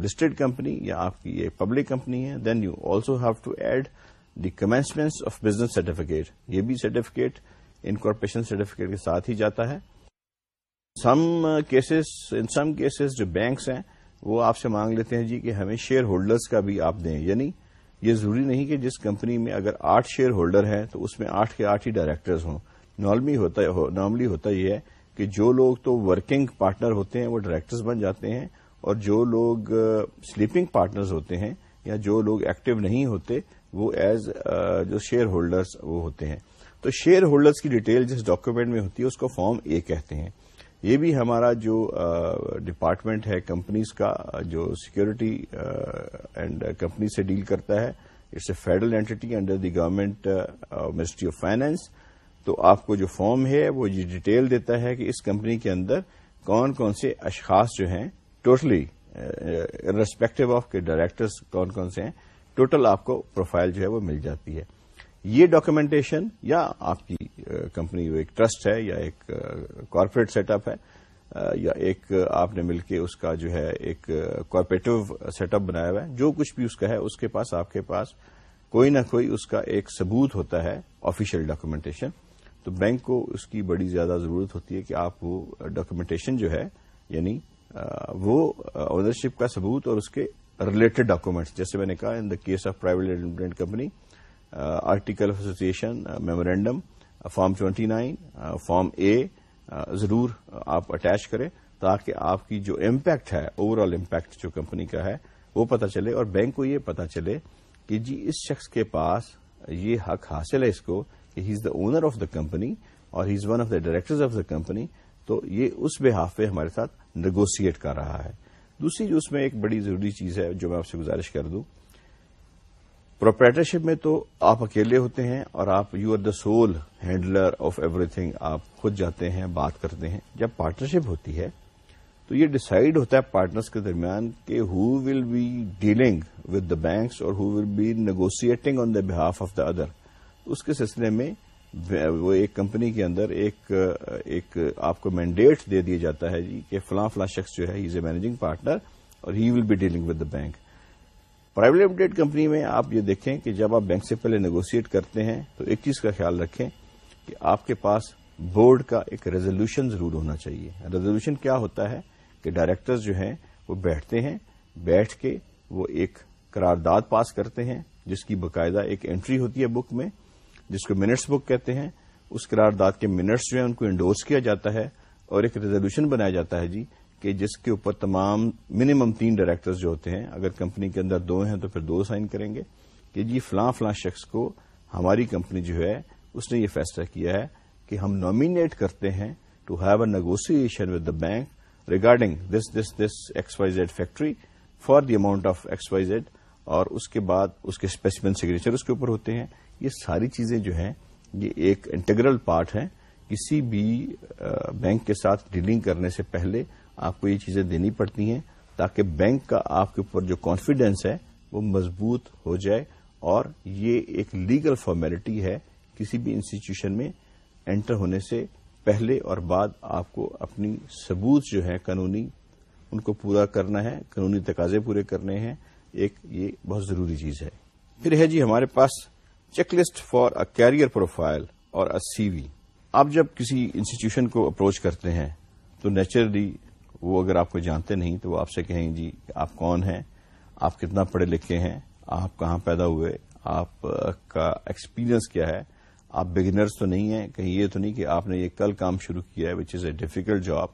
listed company یا آپ کی یہ پبلک کمپنی ہے then you also have to add the commencement of business certificate یہ بھی سرٹیفکیٹ انکارپوریشن سرٹیفکیٹ کے ساتھ ہی جاتا ہے. Some cases in some cases جو بینکس ہیں، وہ آپ سے مانگ لیتے ہیں جی کہ ہمیں شیئر ہولڈرز کا بھی آپ دیں. یعنی یہ ضروری نہیں کہ جس کمپنی میں اگر آٹھ شیئر ہولڈر ہیں تو اس میں آٹھ کے آٹھ ہی ڈائریکٹرز ہوں. نارملی ہوتا نارملی ہوتا یہ ہے کہ جو لوگ تو ورکنگ پارٹنر ہوتے ہیں، وہ ڈائریکٹرز بن جاتے ہیں، اور جو لوگ سلیپنگ پارٹنرز ہوتے ہیں یا جو لوگ ایکٹیو نہیں ہوتے، وہ ایز جو شیئر ہولڈرز وہ ہوتے ہیں۔ تو شیئر ہولڈرز کی ڈیٹیل جس ڈاکومنٹ میں ہوتی ہے، اس کو فارم اے کہتے ہیں۔ یہ بھی ہمارا جو ڈپارٹمنٹ ہے کمپنیز کا، جو سیکورٹی اینڈ کمپنی سے ڈیل کرتا ہے، it's a federal entity under the government ministry of finance تو آپ کو جو فارم ہے وہ یہ ڈیٹیل دیتا ہے کہ اس کمپنی کے اندر کون کون سے اشخاص جو ہیں ٹوٹلی ریسپیکٹو آف کے ڈائریکٹرس کون کون سے ہیں ٹوٹل آپ کو پروفائل جو ہے وہ مل جاتی ہے۔ یہ ڈاکومنٹیشن یا آپ کی کمپنی ایک ٹرسٹ ہے یا ایک کارپوریٹ سیٹ اپ ہے یا ایک آپ نے مل کے اس کا جو ہے ایک کارپوریٹو سیٹ اپ بنایا ہوا ہے۔ جو کچھ بھی اس کا ہے، اس کے پاس، آپ کے پاس کوئی نہ کوئی اس کا ایک ثبوت ہوتا ہے آفیشیل ڈاکومنٹیشن تو بینک کو اس کی بڑی زیادہ ضرورت ہوتی ہے کہ آپ وہ ڈاکومنٹیشن جو ہے یعنی وہ اونرشپ کا ثبوت اور اس کے ریلیٹڈ ڈاکومنٹس جیسے میں نے کہا in the case of private limited company article of association memorandum form twenty nine form A ضرور آپ اٹیچ کریں تاکہ آپ کی جو امپیکٹ ہے اوور آل امپیکٹ جو کمپنی کا ہے، وہ پتا چلے اور بینک کو یہ پتا چلے کہ جی اس شخص کے پاس یہ حق حاصل ہے اس کو کہ he is the owner of the company اور he is one of the director of the company تو یہ اس بحاف پہ ہمارے ساتھ نیگوسیٹ کر رہا ہے۔ دوسری جو اس میں ایک بڑی ضروری چیز ہے جو میں آپ سے گزارش کر دوں پروپریٹرشپ میں تو آپ اکیلے ہوتے ہیں اور آپ you are the sole handler of everything آپ خود جاتے ہیں، بات کرتے ہیں۔ جب پارٹنرشپ ہوتی ہے، تو یہ ڈسائڈ ہوتا ہے پارٹنرس کے درمیان کہ who will be dealing with the banks اور who will be negotiating on the behalf of the other اس کے سلسلے میں وہ ایک کمپنی کے اندر ایک ایک آپ کو مینڈیٹ دے دیا جاتا ہے جی کہ فلاں فلاں شخص جو ہے ہی از اے مینیجنگ پارٹنر اور he will be dealing with the bank private limited company میں آپ یہ دیکھیں کہ جب آپ بینک سے پہلے نیگوسیٹ کرتے ہیں تو ایک چیز کا خیال رکھیں کہ آپ کے پاس بورڈ کا ایک ریزولوشن ضرور ہونا چاہیے۔ ریزولوشن کیا ہوتا ہے کہ ڈائریکٹرز جو ہیں وہ بیٹھتے ہیں، بیٹھ کے وہ ایک قرارداد پاس کرتے ہیں، جس کی باقاعدہ ایک انٹری ہوتی ہے بک میں جس کو منٹس بک کہتے ہیں، اس قرارداد کے منٹس جو ہیں، ان کو انڈورس کیا جاتا ہے اور ایک ریزولوشن بنایا جاتا ہے جی کہ جس کے اوپر تمام منیمم تین ڈائریکٹرز جو ہوتے ہیں، اگر کمپنی کے اندر دو ہیں تو پھر دو سائن کریں گے کہ جی فلاں فلاں شخص کو ہماری کمپنی جو ہے، اس نے یہ فیصلہ کیا ہے کہ ہم نامینیٹ کرتے ہیں to have a negotiation with the bank regarding this this this X Y Z factory for the amount of X Y Z اور اس کے بعد اس کے اسپیسیفن سگنیچر اس کے اوپر ہوتے ہیں۔ یہ ساری چیزیں جو ہیں، یہ ایک انٹیگرل پارٹ ہے کسی بھی بینک کے ساتھ ڈیلنگ کرنے سے پہلے آپ کو یہ چیزیں دینی پڑتی ہیں تاکہ بینک کا آپ کے اوپر جو کانفیڈینس ہے، وہ مضبوط ہو جائے۔ اور یہ ایک لیگل فارمیلٹی ہے، کسی بھی انسٹیٹیوشن میں انٹر ہونے سے پہلے اور بعد آپ کو اپنی ثبوت جو ہے قانونی، ان کو پورا کرنا ہے، قانونی تقاضے پورے کرنے ہیں۔ ایک، یہ بہت ضروری چیز ہے۔ پھر ہے جی ہمارے پاس check list for a career profile اور ا سی وی۔ آپ جب کسی انسٹیٹیوشن کو اپروچ کرتے ہیں، تو نیچرلی وہ اگر آپ کو جانتے نہیں، تو وہ آپ سے کہیں جی آپ کون ہیں؟ آپ کتنا پڑھے لکھے ہیں؟ آپ کہاں پیدا ہوئے؟ آپ کا ایکسپیرئنس کیا ہے؟ آپ بگنرز تو نہیں ہیں، کہیں یہ تو نہیں کہ آپ نے یہ کل کام شروع کیا ہے وچ از اے ڈیفیکلٹ جاب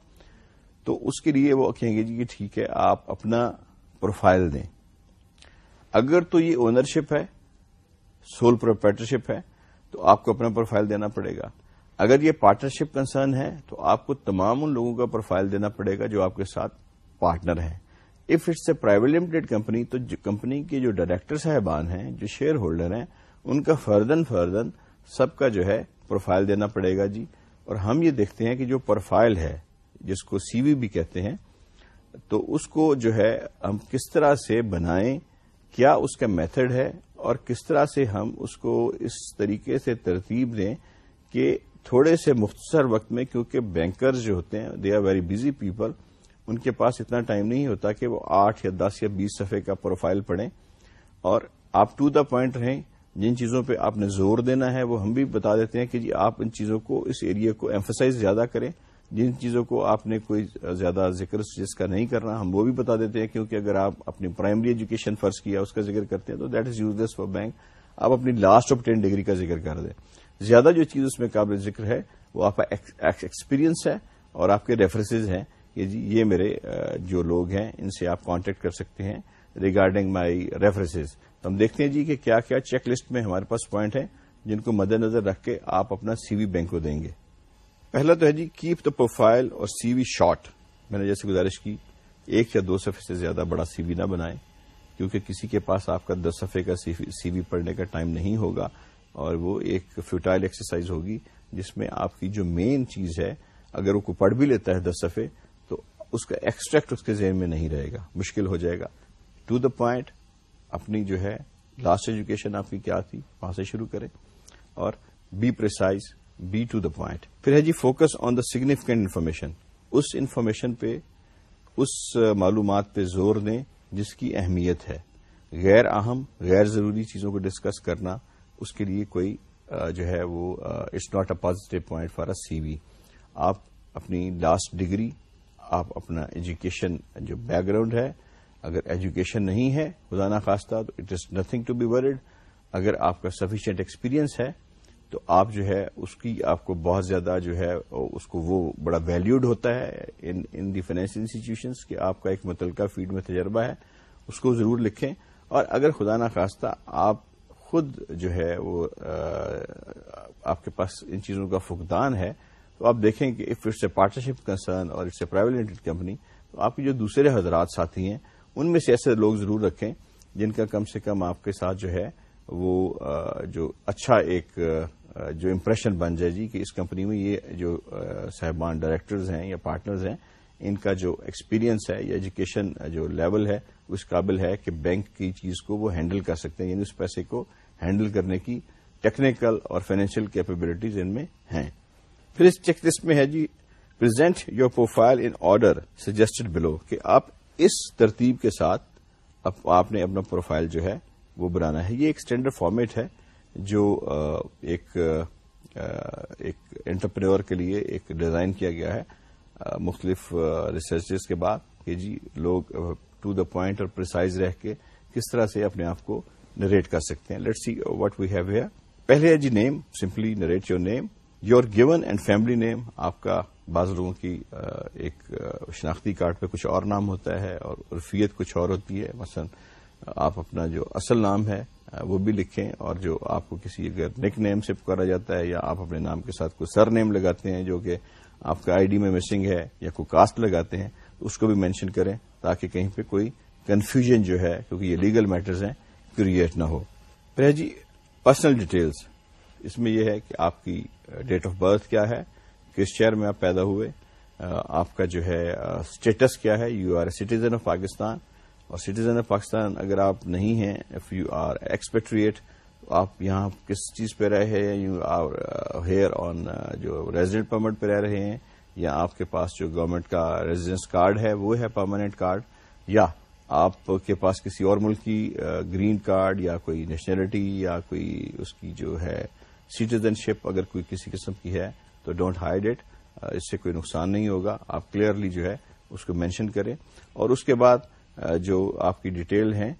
تو اس کے لیے وہ کہیں گے جی کہ ٹھیک ہے، آپ اپنا پروفائل دیں۔ اگر تو یہ اونرشپ ہے سول پروپیٹرشپ ہے، تو آپ کو اپنا پروفائل دینا پڑے گا۔ اگر یہ پارٹنرشپ کنسرن ہے، تو آپ کو تمام ان لوگوں کا پروفائل دینا پڑے گا جو آپ کے ساتھ پارٹنر ہیں۔ If it's a private limited company تو کمپنی کے جو ڈائریکٹر صاحبان ہیں، جو شیئر ہولڈر ہیں، ان کا فردن فردن سب کا جو ہے پروفائل دینا پڑے گا جی۔ اور ہم یہ دیکھتے ہیں کہ جو پروفائل ہے، جس کو سی وی بھی کہتے ہیں، تو اس کو جو ہے ہم کس طرح سے بنائیں، کیا اس کا میتھڈ ہے اور کس طرح سے ہم اس کو اس طریقے سے ترتیب دیں کہ تھوڑے سے مختصر وقت میں، کیونکہ بینکرز جو ہوتے ہیں they are very busy people ان کے پاس اتنا ٹائم نہیں ہوتا کہ وہ آٹھ یا دس یا بیس صفحے کا پروفائل پڑھیں۔ اور آپ ٹو دا پوائنٹ رہیں، جن چیزوں پہ آپ نے زور دینا ہے، وہ ہم بھی بتا دیتے ہیں کہ جی آپ ان چیزوں کو، اس ایریا کو ایمفسائز زیادہ کریں۔ جن چیزوں کو آپ نے کوئی زیادہ ذکر جس کا نہیں کرنا، ہم وہ بھی بتا دیتے ہیں، کیونکہ اگر آپ اپنی پرائمری ایجوکیشن فرض کیا، اس کا ذکر کرتے ہیں، تو that is useless for bank آپ اپنی لاسٹ آف ٹین ڈگری کا ذکر کر دیں۔ زیادہ جو چیز اس میں قابل ذکر ہے، وہ آپ کا ایکسپیرینس ہے اور آپ کے ریفرنسز ہیں۔ کہ جی یہ میرے جو لوگ ہیں، ان سے آپ کانٹیکٹ کر سکتے ہیں ریگارڈنگ مائی ریفرنسز تو ہم دیکھتے ہیں جی کہ کیا کیا چیک لسٹ میں ہمارے پاس پوائنٹ ہیں جن کو مد نظر رکھ کے آپ اپنا سی وی بینک کو دیں گے۔ پہلا تو ہے جی کیپ دا پروفائل اور سی وی شارٹ میں نے جیسے گزارش کی، ایک یا دو صفحے سے زیادہ بڑا سی وی نہ بنائیں، کیونکہ کسی کے پاس آپ کا دس صفحے کا سی وی پڑھنے کا ٹائم نہیں ہوگا اور وہ ایک فیوٹائل ایکسرسائز ہوگی، جس میں آپ کی جو مین چیز ہے، اگر وہ کو پڑھ بھی لیتا ہے دس صفحے، تو اس کا ایکسٹریکٹ اس کے ذہن میں نہیں رہے گا، مشکل ہو جائے گا۔ ٹو دا پوائنٹ اپنی جو ہے لاسٹ ایجوکیشن آپ کی کیا تھی؟ وہاں سے شروع کریں اور be precise be to the point. پھر ہے جی focus on the significant information us information پہ، اس معلومات پہ زور دیں جس کی اہمیت ہے۔ غیر اہم، غیر ضروری چیزوں کو ڈسکس کرنا، اس کے لیے کوئی جو ہے وہ it's not a positive point for a C V آپ اپنی لاسٹ ڈگری آپ اپنا ایجوکیشن جو بیک گراؤنڈ ہے، اگر ایجوکیشن نہیں ہے، خدا نخواستہ تو it is nothing to be worried اگر آپ کا سفیشینٹ ایکسپیرینس ہے تو آپ جو ہے اس کی آپ کو بہت زیادہ جو ہے اس کو وہ بڑا ویلیوڈ ہوتا ہے ان دی فائنینشیل انسٹیٹیوشنس کہ آپ کا ایک متعلقہ فیلڈ میں تجربہ ہے، اس کو ضرور لکھیں۔ اور اگر خدا نخواستہ آپ خود جو ہے وہ آپ کے پاس ان چیزوں کا فقدان ہے، تو آپ دیکھیں کہ if it's a partnership concern اور it's a private limited company تو آپ کی جو دوسرے حضرات ساتھی ہیں، ان میں سے ایسے لوگ ضرور رکھیں جن کا کم سے کم آپ کے ساتھ جو ہے وہ جو اچھا ایک جو امپریشن بن جائے جی کہ اس کمپنی میں یہ جو صاحبان ڈائریکٹرز ہیں یا پارٹنرز ہیں، ان کا جو ایکسپیرینس ہے یا ایجوکیشن جو لیول ہے، اس قابل ہے کہ بینک کی چیز کو وہ ہینڈل کر سکتے ہیں یعنی اس پیسے کو ہینڈل کرنے کی ٹیکنیکل اور فائنینشیل کیپبلٹیز ان میں ہیں۔ پھر اس چیک لسٹ میں ہے جی present your profile in order suggested below کہ آپ اس ترتیب کے ساتھ آپ نے اپنا پروفائل جو ہے وہ بنانا ہے۔ یہ ایک اسٹینڈرڈ فارمیٹ ہے۔ جو ایک ایک انٹرپرینور کے لیے ایک ڈیزائن کیا گیا ہے مختلف ریسرچز کے بعد کہ جی لوگ ٹو دا پوائنٹ اور پرسائز رہ کے کس طرح سے اپنے آپ کو نریٹ کر سکتے ہیں۔ Let see what we have here پہلے ہے جی name simply narrate your name your given and family name آپ کا بعض لوگوں کی ایک شناختی کارڈ پہ کچھ اور نام ہوتا ہے اور عرفیت کچھ اور ہوتی ہے۔ مثلا آپ اپنا جو اصل نام ہے وہ بھی لکھیں اور جو آپ کو کسی اگر نک نیم سے پکارا جاتا ہے یا آپ اپنے نام کے ساتھ کوئی سر نیم لگاتے ہیں جو کہ آپ کا آئی ڈی میں مسنگ ہے یا کوئی کاسٹ لگاتے ہیں تو اس کو بھی مینشن کریں تاکہ کہیں پہ کوئی کنفیوژن جو ہے، کیونکہ یہ لیگل میٹرز ہیں کریٹ نہ ہو۔ پھر جی پرسنل ڈیٹیلز اس میں یہ ہے کہ آپ کی ڈیٹ آف برتھ کیا ہے، کس شہر میں آپ پیدا ہوئے آپ کا جو ہے اسٹیٹس کیا ہے you are a citizen of Pakistan اور سٹیزن آف پاکستان اگر آپ نہیں ہیں اف یو آر ایکسپیکٹریٹ آپ یہاں کس چیز پہ رہے ہیں یو آر ہیئر آن جو ریزیڈنٹ پرمٹ پہ رہ رہے ہیں، یا آپ کے پاس جو گورنمنٹ کا ریزیڈنس کارڈ ہے، وہ ہے پرماننٹ کارڈ یا آپ کے پاس کسی اور ملک کی uh, گرین کارڈ یا کوئی نیشنلٹی یا کوئی اس کی جو ہے سٹیزن شپ اگر کوئی کسی قسم کی ہے، تو ڈونٹ ہائڈ اٹ اس سے کوئی نقصان نہیں ہوگا، آپ کلیئرلی جو ہے اس کو مینشن کریں، اور اس کے بعد جو آپ کی ڈیٹیل ہیں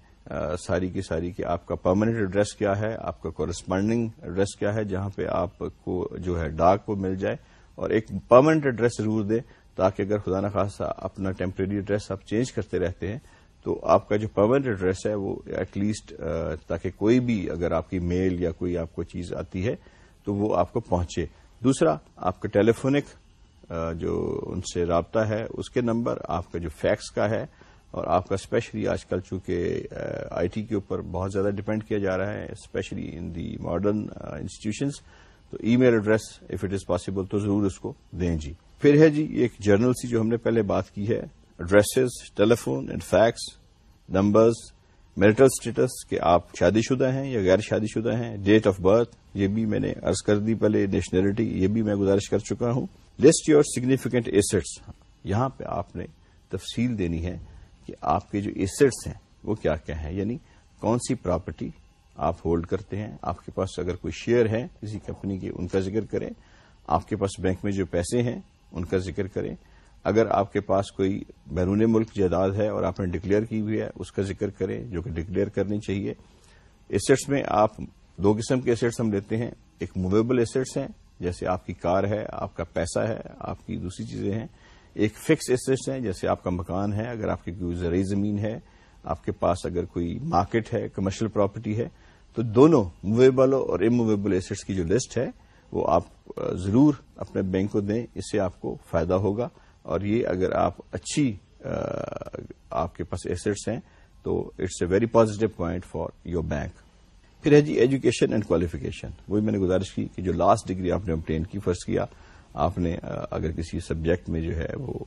ساری کی ساری کہ آپ کا پرماننٹ ایڈریس کیا ہے، آپ کا کورسپونڈنگ ایڈریس کیا ہے، جہاں پہ آپ کو جو ہے ڈاک وہ مل جائے اور ایک پرماننٹ ایڈریس ضرور دیں تاکہ اگر خدا نخواستہ اپنا ٹیمپریری ایڈریس آپ چینج کرتے رہتے ہیں، تو آپ کا جو پرماننٹ ایڈریس ہے وہ ایٹ لیسٹ تاکہ کوئی بھی اگر آپ کی میل یا کوئی آپ کو چیز آتی ہے، تو وہ آپ کو پہنچے۔ دوسرا، آپ کا ٹیلیفونک جو ان سے رابطہ ہے، اس کے نمبر، آپ کا جو فیکس کا ہے اور آپ کا اسپیشلی آج کل چونکہ آئی ٹی کے اوپر بہت زیادہ ڈپینڈ کیا جا رہا ہے specially in the modern institutions تو email address if it is possible تو ضرور اس کو دیں جی۔ پھر ہے جی ایک جرنل سی جو ہم نے پہلے بات کی ہے addresses telephone and fax numbers marital status کہ آپ شادی شدہ ہیں یا غیر شادی شدہ ہیں ڈیٹ آف برتھ یہ بھی میں نے ارض کر دی پہلے نیشنلٹی یہ بھی میں گزارش کر چکا ہوں۔ لسٹ یور سگنیفیکینٹ ایسٹس یہاں پہ آپ نے تفصیل دینی ہے۔ کہ آپ کے جو ایسٹس ہیں، وہ کیا کیا ہیں؟ یعنی کون سی پراپرٹی آپ ہولڈ کرتے ہیں؟ آپ کے پاس اگر کوئی شیئر ہے کسی کمپنی کے، ان کا ذکر کریں۔ آپ کے پاس بینک میں جو پیسے ہیں، ان کا ذکر کریں۔ اگر آپ کے پاس کوئی بیرون ملک جائیداد ہے اور آپ نے ڈکلیئر کی ہوئی ہے، اس کا ذکر کریں جو کہ ڈکلیئر کرنی چاہیے۔ ایسٹس میں آپ دو قسم کے ایسٹس ہم لیتے ہیں۔ ایک موویبل ایسٹس ہیں، جیسے آپ کی کار ہے، آپ کا پیسہ ہے، آپ کی دوسری چیزیں ہیں۔ ایک فکس ایسٹس ہیں، جیسے آپ کا مکان ہے، اگر آپ کی کوئی زرعی زمین ہے، آپ کے پاس اگر کوئی مارکیٹ ہے، کمرشل پراپرٹی ہے، تو دونوں موویبل اور اموویبل ایسٹس کی جو لسٹ ہے، وہ آپ ضرور اپنے بینک کو دیں، اس سے آپ کو فائدہ ہوگا۔ اور یہ اگر آپ اچھی آپ کے پاس ایسٹس ہیں، تو it's a very positive point for your bank پھر ہے جی ایجوکیشن اینڈ کوالیفکیشن وہی میں نے گزارش کی کہ جو لاسٹ ڈگری آپ نے obtain کی فرض کیا آپ نے اگر کسی سبجیکٹ میں جو ہے وہ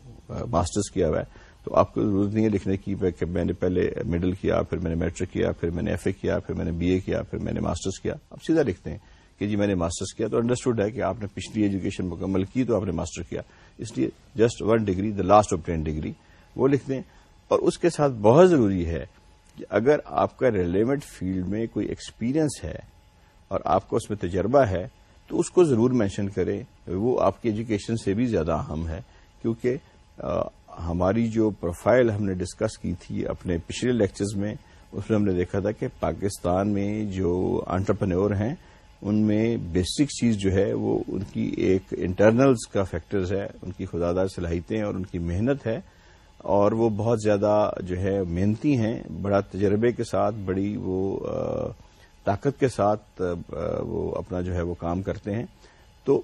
ماسٹرز کیا ہوا ہے، تو آپ کو ضرورت نہیں ہے لکھنے کی کہ میں نے پہلے مڈل کیا، پھر میں نے میٹرک کیا، پھر میں نے ایف اے کیا، پھر میں نے بی اے کیا، پھر میں نے ماسٹرز کیا۔ آپ سیدھا لکھتے ہیں کہ جی میں نے ماسٹرز کیا، تو انڈرسٹوڈ ہے کہ آپ نے پچھلی ایجوکیشن مکمل کی تو آپ نے ماسٹر کیا۔ اس لیے just one degree the last of ten degree وہ لکھ دیں اور اس کے ساتھ بہت ضروری ہے کہ اگر آپ کا ریلیونٹ فیلڈ میں کوئی ایکسپیرئنس ہے اور آپ کو اس میں تجربہ ہے تو اس کو ضرور مینشن کریں۔ وہ آپ کی ایجوکیشن سے بھی زیادہ اہم ہے، کیونکہ ہماری جو پروفائل ہم نے ڈسکس کی تھی اپنے پچھلے لیکچرز میں، اس میں ہم نے دیکھا تھا کہ پاکستان میں جو انٹرپرنور ہیں، ان میں بیسک چیز جو ہے، وہ ان کی ایک انٹرنلز کا فیکٹرز ہے۔ ان کی خدادہ صلاحیتیں اور ان کی محنت ہے۔ اور وہ بہت زیادہ جو ہے، محنتی ہیں، بڑا تجربے کے ساتھ، بڑی وہ طاقت کے ساتھ وہ اپنا جو ہے وہ کام کرتے ہیں۔ تو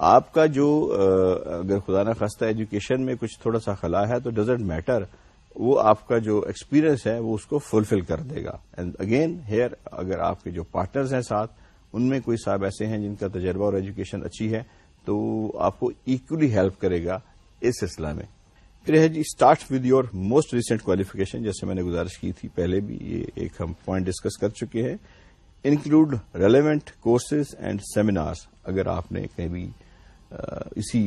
آپ کا جو اگر خدا نخواستہ ایجوکیشن میں کچھ تھوڑا سا خلا ہے تو ڈزنٹ میٹر وہ آپ کا جو ایکسپیرئنس ہے، وہ اس کو فلفل کر دے گا۔ اینڈ اگین ہیئر اگر آپ کے جو پارٹنرز ہیں ساتھ، ان میں کوئی صاحب ایسے ہیں جن کا تجربہ اور ایجوکیشن اچھی ہے، تو آپ کو ایکولی ہیلپ کرے گا اس سلسلہ میں۔ پھر ہے جی start with your most recent qualification جیسے میں نے گزارش کی تھی، پہلے بھی یہ ایک ہم پوائنٹ ڈسکس کر چکے ہیں۔ Include relevant courses and seminars اگر آپ نے کہیں بھی اسی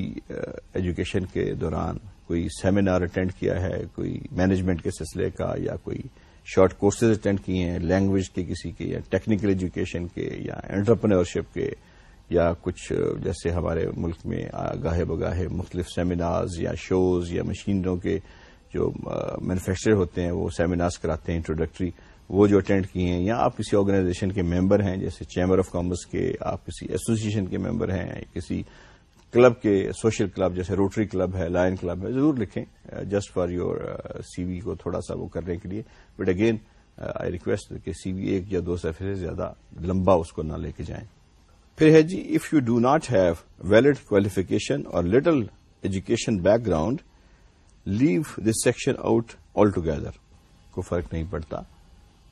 ایجوکیشن کے دوران کوئی سیمینار اٹینڈ کیا ہے، کوئی مینجمنٹ کے سلسلے کا یا کوئی شارٹ کورسز اٹینڈ کیے ہیں لینگویج کے کسی کے یا ٹیکنیکل ایجوکیشن کے یا انٹرپرنورشپ کے یا کچھ جیسے ہمارے ملک میں گاہے بگاہے مختلف سیمینارز یا شوز یا مشینروں کے جو مینوفیکچر ہوتے ہیں، وہ سیمینارز کراتے ہیں انٹروڈکٹری وہ جو اٹینڈ کیے ہیں یا آپ کسی آرگنائزیشن کے ممبر ہیں، جیسے چیمبر آف کامرس کے، آپ کسی ایسوسیشن کے ممبر ہیں کسی کلب کے، سوشل کلب جیسے روٹری کلب ہے، لائن کلب ہے، ضرور لکھیں just for your C V کو تھوڑا سا وہ کرنے کے لیے۔ بٹ اگین آئی ریکویسٹ کہ سی وی ایک یا دو صفحے سے زیادہ لمبا اس کو نہ لے کے جائیں۔ پھر ہے جی if you do not have valid qualification اور little education background leave this section out altogether کو فرق نہیں پڑتا۔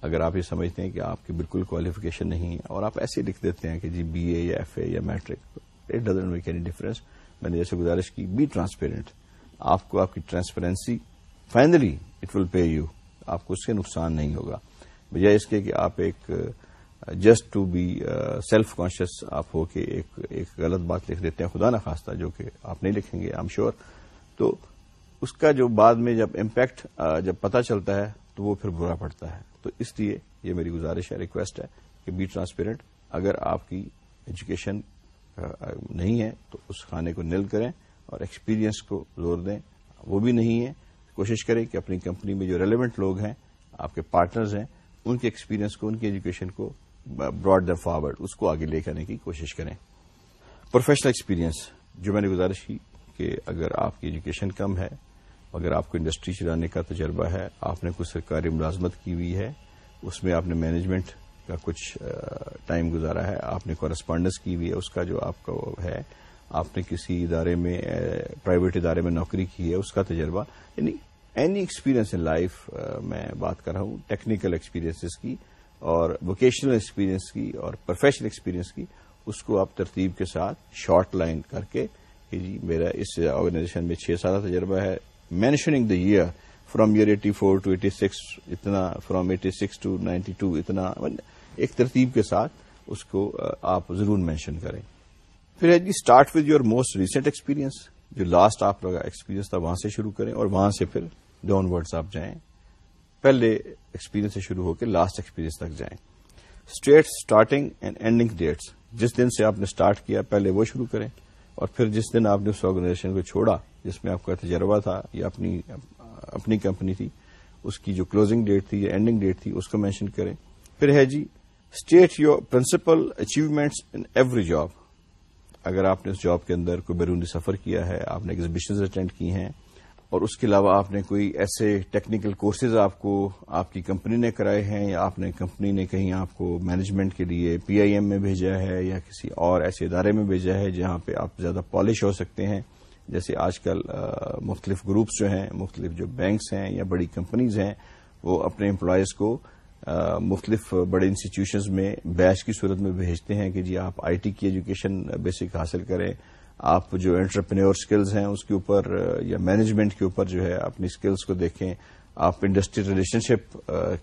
اگر آپ یہ سمجھتے ہیں کہ آپ کی بالکل کوالیفیکیشن نہیں ہے اور آپ ایسے لکھ دیتے ہیں کہ جی بی اے یا ایف اے یا matric it doesn't make any difference میں نے جیسے گزارش کی بی ٹرانسپیرنٹ آپ کو آپ کی transparency finally it will pay you آپ کو اس سے نقصان نہیں ہوگا. بجائے اس کے کہ آپ ایک just to be self conscious آپ ہو کے ایک ایک غلط بات لکھ دیتے ہیں. خدا نخواستہ جو کہ آپ نہیں لکھیں گے آئی ایم شیور تو اس کا جو بعد میں جب امپیکٹ uh, جب پتہ چلتا ہے تو وہ پھر برا پڑتا ہے. تو اس لیے یہ میری گزارش ہے ریکویسٹ ہے کہ بی ٹرانسپیرنٹ اگر آپ کی ایجوکیشن نہیں ہے تو اس کھانے کو نل کریں اور ایکسپیرینس کو زور دیں۔ وہ بھی نہیں ہے۔ کوشش کریں کہ اپنی کمپنی میں جو ریلیونٹ لوگ ہیں، آپ کے پارٹنرز ہیں، ان کے ایکسپیرینس کو، ان کی ایجوکیشن کو براڈ دا فارورڈ اس کو آگے لے کرنے کی کوشش کریں۔ پروفیشنل ایکسپیرینس جو میں نے گزارش کی کہ اگر آپ کی ایجوکیشن کم ہے اگر آپ کو انڈسٹری چلانے کا تجربہ ہے، آپ نے کچھ سرکاری ملازمت کی ہوئی ہے، اس میں آپ نے مینجمنٹ کا کچھ ٹائم گزارا ہے، آپ نے کورسپونڈنس کی ہوئی ہے، اس کا جو آپ کا ہے، آپ نے کسی ادارے میں پرائیویٹ ادارے میں نوکری کی ہے، اس کا تجربہ یعنی اینی ایکسپیرینس ان لائف میں بات کر رہا ہوں ٹیکنیکل ایکسپیرینس کی اور ووکیشنل ایکسپیرینس کی اور پروفیشنل ایکسپیرینس کی، اس کو آپ ترتیب کے ساتھ شارٹ لائن کر کے، کہ جی میرا اس آرگنائزیشن میں چھ سالہ تجربہ ہے mentioning the year from year eighty four to eighty six اتنا from eighty six to ninety two اتنا ایک ترتیب کے ساتھ اس کو آپ ضرور مینشن کریں پھر ہے جی start with your most recent experience جو لاسٹ آپ کا ایکسپیرینس تھا وہاں سے شروع کریں اور وہاں سے پھر ڈاؤن ورڈس آپ جائیں پہلے ایکسپیرینس سے شروع ہو کے لاسٹ ایکسپیرینس تک جائیں state starting and ending dates جس دن سے آپ نے اسٹارٹ کیا پہلے وہ شروع کریں اور پھر جس دن آپ نے اس آرگنائزیشن کو چھوڑا جس میں آپ کا تجربہ تھا یا اپنی اپنی کمپنی تھی، اس کی جو کلوزنگ ڈیٹ تھی، یا اینڈنگ ڈیٹ تھی، اس کو مینشن کریں۔ پھر ہے جی state your principal achievements in every job اگر آپ نے اس جاب کے اندر کوئی بیرونی سفر کیا ہے، آپ نے ایگزیبیشنز اٹینڈ کی ہیں، اور اس کے علاوہ آپ نے کوئی ایسے ٹیکنیکل کورسز آپ کو، آپ کی کمپنی نے کرائے ہیں، یا آپ نے کمپنی نے کہیں آپ کو مینجمنٹ کے لیے پی آئی ایم میں بھیجا ہے، یا کسی اور ایسے ادارے میں بھیجا ہے جہاں پہ آپ زیادہ پالش ہو سکتے ہیں جیسے آج کل مختلف گروپس جو ہیں، مختلف جو بینکس ہیں یا بڑی کمپنیز ہیں، وہ اپنے امپلائیز کو مختلف بڑے انسٹیٹیوشنز میں بیچ کی صورت میں بھیجتے ہیں کہ جی آپ آئی ٹی کی ایجوکیشن بیسک حاصل کریں۔ آپ جو انٹرپرینور سکلز ہیں، اس کے اوپر یا مینجمنٹ کے اوپر جو ہے، اپنی سکلز کو دیکھیں۔ آپ انڈسٹری ریلیشن شپ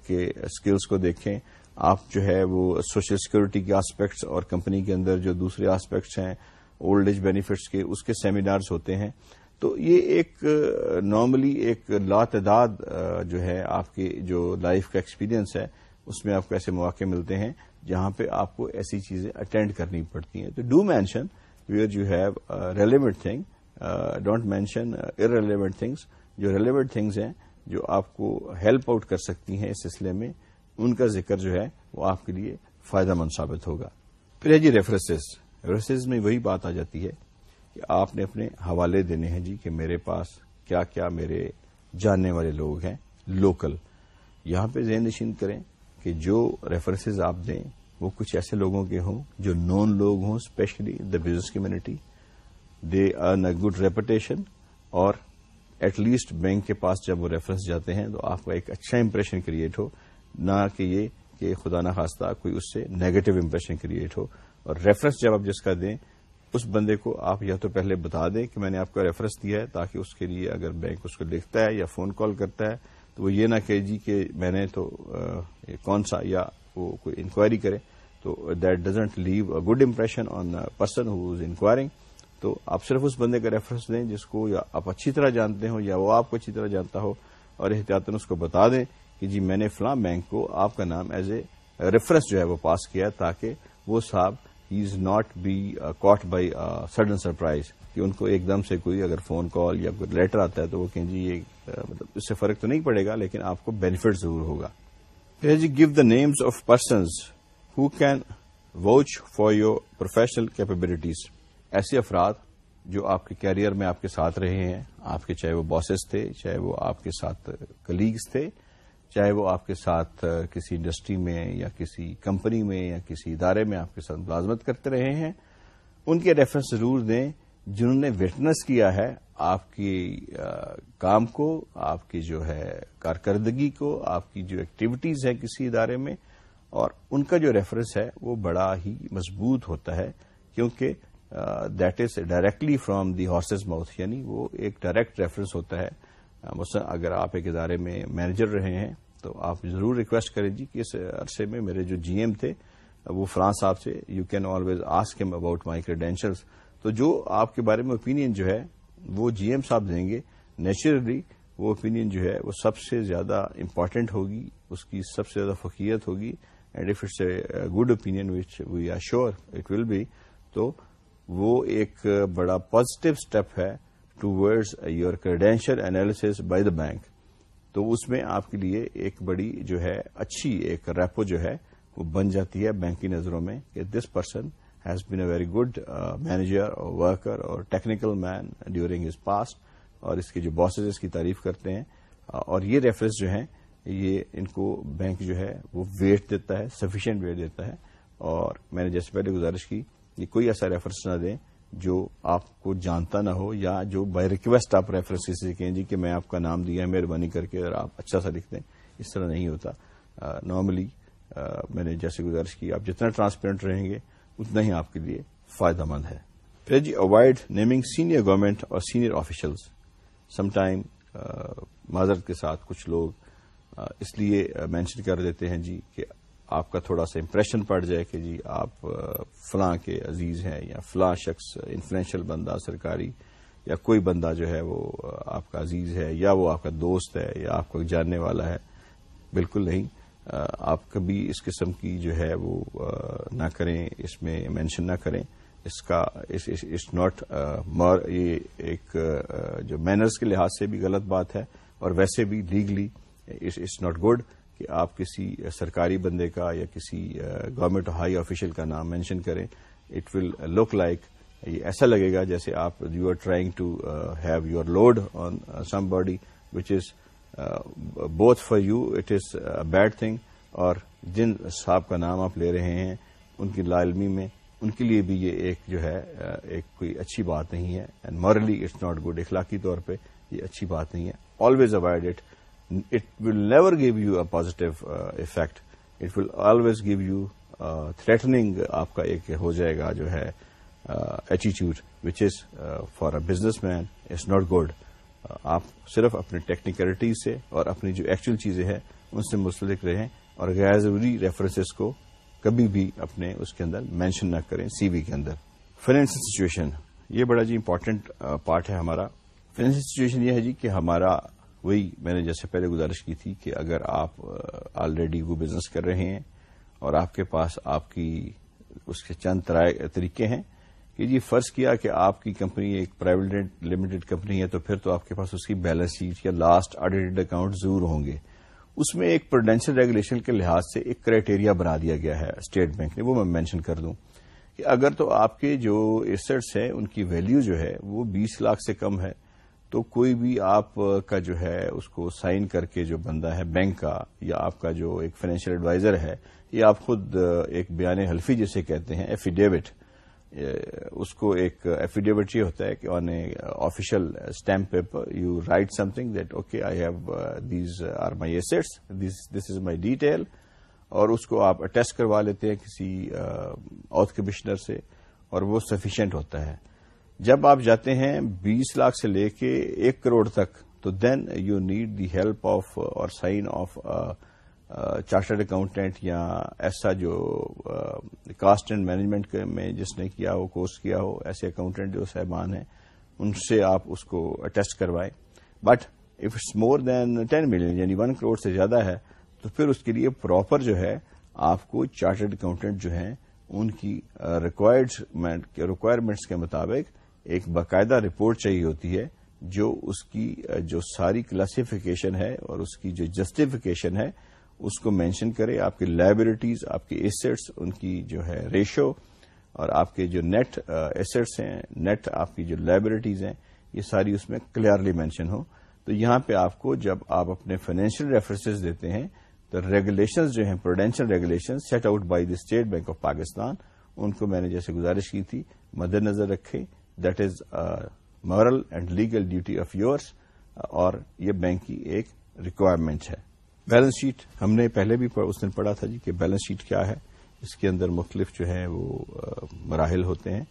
کے سکلز کو دیکھیں۔ آپ جو ہے، وہ سوشل سیکورٹی کے آسپیکٹس اور کمپنی کے اندر جو دوسرے آسپیکٹس ہیں اولڈ ایج بینیفٹس کے اس کے سیمینارز ہوتے ہیں. تو یہ ایک نارملی ایک لاتعداد، جو ہے آپ کی جو لائف کا ایکسپیرینس ہے، اس میں آپ کو ایسے مواقع ملتے ہیں جہاں پہ آپ کو ایسی چیزیں اٹینڈ کرنی پڑتی ہیں. تو do mention where you have relevant thing don't mention irrelevant things جو ریلیونٹ تھنگز ہیں، جو آپ کو ہیلپ آؤٹ کر سکتی ہیں اس سلسلے میں، ان کا ذکر جو ہے، وہ آپ کے لیے فائدہ مند ثابت ہوگا. پھر ہے جی ریفرنسز ریفرنسز میں وہی بات آ جاتی ہے کہ آپ نے اپنے حوالے دینے ہیں جی کہ میرے پاس کیا کیا میرے جاننے والے لوگ ہیں لوکل یہاں پہ ذہن نشین کریں کہ جو ریفرنسز آپ دیں، وہ کچھ ایسے لوگوں کے ہوں جو نون لوگ ہوں specially the business community they earn a good reputation اور ایٹ لیسٹ بینک کے پاس جب وہ ریفرنس جاتے ہیں تو آپ کا ایک اچھا امپریشن کریٹ ہو، نہ کہ یہ کہ خدا نخواستہ کوئی اس سے نیگیٹو امپریشن کریٹ ہو۔ اور ریفرنس جب آپ جس کا دیں، اس بندے کو آپ یا تو پہلے بتا دیں کہ میں نے آپ کا ریفرنس دیا ہے تاکہ اس کے لیے اگر بینک اس کو لکھتا ہے یا فون کال کرتا ہے، تو وہ یہ نہ کہ جی کہ میں نے تو کون سا یا وہ کوئی انکوائری کرے، تو that doesn't leave a good impression on person who is inquiring تو آپ صرف اس بندے کا ریفرنس دیں جس کو یا آپ اچھی طرح جانتے ہو یا وہ آپ کو اچھی طرح جانتا ہو اور احتیاط اس کو بتا دیں کہ جی میں نے فلاں بینک کو آپ کا نام ایز اے ریفرنس جو ہے وہ پاس کیا تاکہ وہ صاحب he is not be caught by sudden surprise کہ ان کو ایک دم سے کوئی اگر فون کال یا کوئی لیٹر آتا ہے تو وہ کہیں جی یہ uh, مطلب اس سے فرق تو نہیں پڑے گا لیکن آپ کو بینیفٹ ضرور ہوگا۔ جی give the names of persons who can watch for your professional capabilities ایسے افراد جو آپ کے کیریئر میں آپ کے ساتھ رہے ہیں، آپ کے چاہے وہ باسز تھے، چاہے وہ آپ کے ساتھ uh, کلیگز تھے چاہے وہ آپ کے ساتھ کسی انڈسٹری میں یا کسی کمپنی میں یا کسی ادارے میں آپ کے ساتھ ملازمت کرتے رہے ہیں، ان کے ریفرنس ضرور دیں۔ جنہوں نے وٹنس کیا ہے، آپ کی کام کو، آپ کی جو ہے کارکردگی کو، آپ کی جو ایکٹیویٹیز ہیں کسی ادارے میں، اور ان کا جو ریفرنس ہے وہ بڑا ہی مضبوط ہوتا ہے، کیونکہ that is directly from the horse's mouth یعنی وہ ایک ڈائریکٹ ریفرنس ہوتا ہے۔ مثلا اگر آپ ایک ادارے میں مینیجر رہے ہیں، تو آپ ضرور ریکویسٹ کریں جی کہ اس عرصے میں میرے جو جی ایم تھے، وہ فرانس صاحب سے you can always ask him about my credentials تو جو آپ کے بارے میں اوپینین جو ہے، وہ جی ایم صاحب دیں گے. نیچرلی وہ اوپینین جو ہے، وہ سب سے زیادہ امپارٹینٹ ہوگی، اس کی سب سے زیادہ فقیت ہوگی. And if it's a good opinion which we are sure it will be تو وہ ایک بڑا پازیٹو اسٹیپ ہے. Towards your credential analysis by the bank تو اس میں آپ کے لیے ایک بڑی جو ہے، اچھی ایک ریپو جو ہے، وہ بن جاتی ہے بینک کی نظروں میں کہ this person has been a very good manager or worker or technical man during his past اور اس کے جو باسز اس کی تعریف کرتے ہیں۔ uh, اور یہ ریفرنس جو ہیں، یہ ان کو بینک جو ہے، وہ ویٹ دیتا ہے سفیشینٹ ویٹ دیتا ہے اور میں نے جیسے پہلے گزارش کی کہ کوئی ایسا ریفرنس نہ دیں۔ جو آپ کو جانتا نہ ہو یا جو بائی ریکویسٹ آپ ریفرنس سے کہیں جی کہ میں آپ کا نام دیا ہے، مہربانی کر کے اور آپ اچھا سا لکھ دیں۔ اس طرح نہیں ہوتا۔ نارملی میں نے جیسے گزارش کی، آپ جتنا ٹرانسپیرنٹ رہیں گے، اتنا ہی آپ کے لیے فائدہ مند ہے۔ پھر جی اوائڈ نیمنگ سینئر گورنمنٹ اور سینئر آفیشلس سم ٹائم معذرت کے ساتھ کچھ لوگ اس لیے مینشن کر دیتے ہیں جی کہ آپ کا تھوڑا سا امپریشن پڑ جائے کہ جی آپ فلاں کے عزیز ہیں یا فلاں شخص انفلوئنشل بندہ سرکاری یا کوئی بندہ جو ہے وہ آپ کا عزیز ہے یا وہ آپ کا دوست ہے یا آپ کو جاننے والا ہے، بالکل نہیں آپ کبھی اس قسم کی جو ہے وہ نہ کریں، اس میں مینشن نہ کریں، اس کا اٹس ناٹ یہ ایک جو مینرز کے لحاظ سے بھی غلط بات ہے اور ویسے بھی لیگلی اٹس ناٹ گڈ کہ آپ کسی سرکاری بندے کا یا کسی گورنمنٹ ہائی آفیشل کا نام مینشن کریں اٹ ول لک لائک یہ ایسا لگے گا جیسے آپ you are trying to have your load on somebody which is both for you it is bad thing اور جن صاحب کا نام آپ لے رہے ہیں، ان کی لالمی میں، ان کے لیے بھی یہ ایک جو ہے ایک کوئی اچھی بات نہیں ہے and morally it's not good اخلاقی طور پہ یہ اچھی بات نہیں ہے always avoid it it will never give you a positive effect it will always give you threatening آپ کا ایک ہو جائے گا جو ہے ایٹیچیوڈ which is for a businessman is not good آپ صرف اپنے ٹیکنیکلٹیز سے اور اپنی جو ایکچوئل چیزیں ہیں، ان سے مستلق رہیں اور غیر ضروری ریفرنسز کو کبھی بھی اپنے اس کے اندر مینشن نہ کریں سی وی کے اندر. فائنینشیل سچویشن یہ بڑا جی امپورٹنٹ پارٹ uh, ہے ہمارا. فائنینشیل سچویشن یہ ہے جی کہ ہمارا وہی میں نے جیسے پہلے گزارش کی تھی کہ اگر آپ آلریڈی وہ بزنس کر رہے ہیں اور آپ کے پاس آپ کی اس کے چند طریقے ہیں کہ جی فرض کیا کہ آپ کی کمپنی ایک پرائیویٹ لمیٹڈ کمپنی ہے تو پھر تو آپ کے پاس اس کی بیلنس شیٹ یا لاسٹ آڈیٹڈ اکاؤنٹ ضرور ہوں گے۔ اس میں ایک پروڈینشیل ریگولیشن کے لحاظ سے ایک کرائٹیریا بنا دیا گیا ہے اسٹیٹ بینک نے، وہ میں مینشن کر دوں کہ اگر تو آپ کے جو ایسٹس ہیں، ان کی ویلیو جو ہے، وہ بیس لاکھ سے کم ہے۔ تو کوئی بھی آپ کا جو ہے اس کو سائن کر کے جو بندہ ہے بینک کا یا آپ کا جو ایک فائنینشیل ایڈوائزر ہے یا آپ خود ایک بیان حلفی جسے کہتے ہیں ایفیڈیوٹ اس کو ایک ایفیڈیوٹ یہ ہوتا ہے کہ on a official stamp paper you write something that okay I have these are my assets this is my detail اور اس کو آپ اٹیسٹ کروا لیتے ہیں کسی uh, آتھ کمشنر سے، اور وہ سفیشینٹ ہوتا ہے۔ جب آپ جاتے ہیں بیس لاکھ سے لے کے ایک کروڑ تک، تو then you need the help of or sign of chartered accountant یا ایسا جو کاسٹ اینڈ مینجمنٹ میں جس نے کیا ہو کورس کیا ہو، ایسے اکاؤنٹینٹ جو صاحبان ہیں، ان سے آپ اس کو اٹیسٹ کروائیں۔ But if it's more than ten million یعنی ون کروڑ سے زیادہ ہے، تو پھر اس کے لیے پراپر جو ہے، آپ کو چارٹرڈ اکاؤنٹینٹ جو ہیں، ان کی uh, ریکوائرمنٹس کے مطابق ایک باقاعدہ رپورٹ چاہیے ہوتی ہے جو اس کی، جو ساری کلاسیفیکیشن ہے اور اس کی جو جسٹیفیکیشن ہے، اس کو مینشن کرے، آپ کی لائبلٹیز آپ کے ایسٹس ان کی جو ہے ریشو اور آپ کے جو نیٹ ایسٹس uh, ہیں نیٹ آپ کی جو لائبلٹیز ہیں، یہ ساری اس میں کلیئرلی مینشن ہو۔ تو یہاں پہ آپ کو جب آپ اپنے فائنینشیل ریفرنسز دیتے ہیں، تو ریگولیشنز جو ہیں prudential regulation set out by the state bank of Pakistan ان کو میں نے جیسے گزارش کی تھی مد نظر رکھے۔ That is moral and legal duty of yours اور یہ بینک کی ایک ریکوائرمنٹ ہے۔ بیلنس شیٹ، ہم نے پہلے بھی اس دن پڑھا تھا جی کہ بیلنس شیٹ کیا ہے۔ اس کے اندر مختلف جو ہیں وہ مراحل ہوتے ہیں۔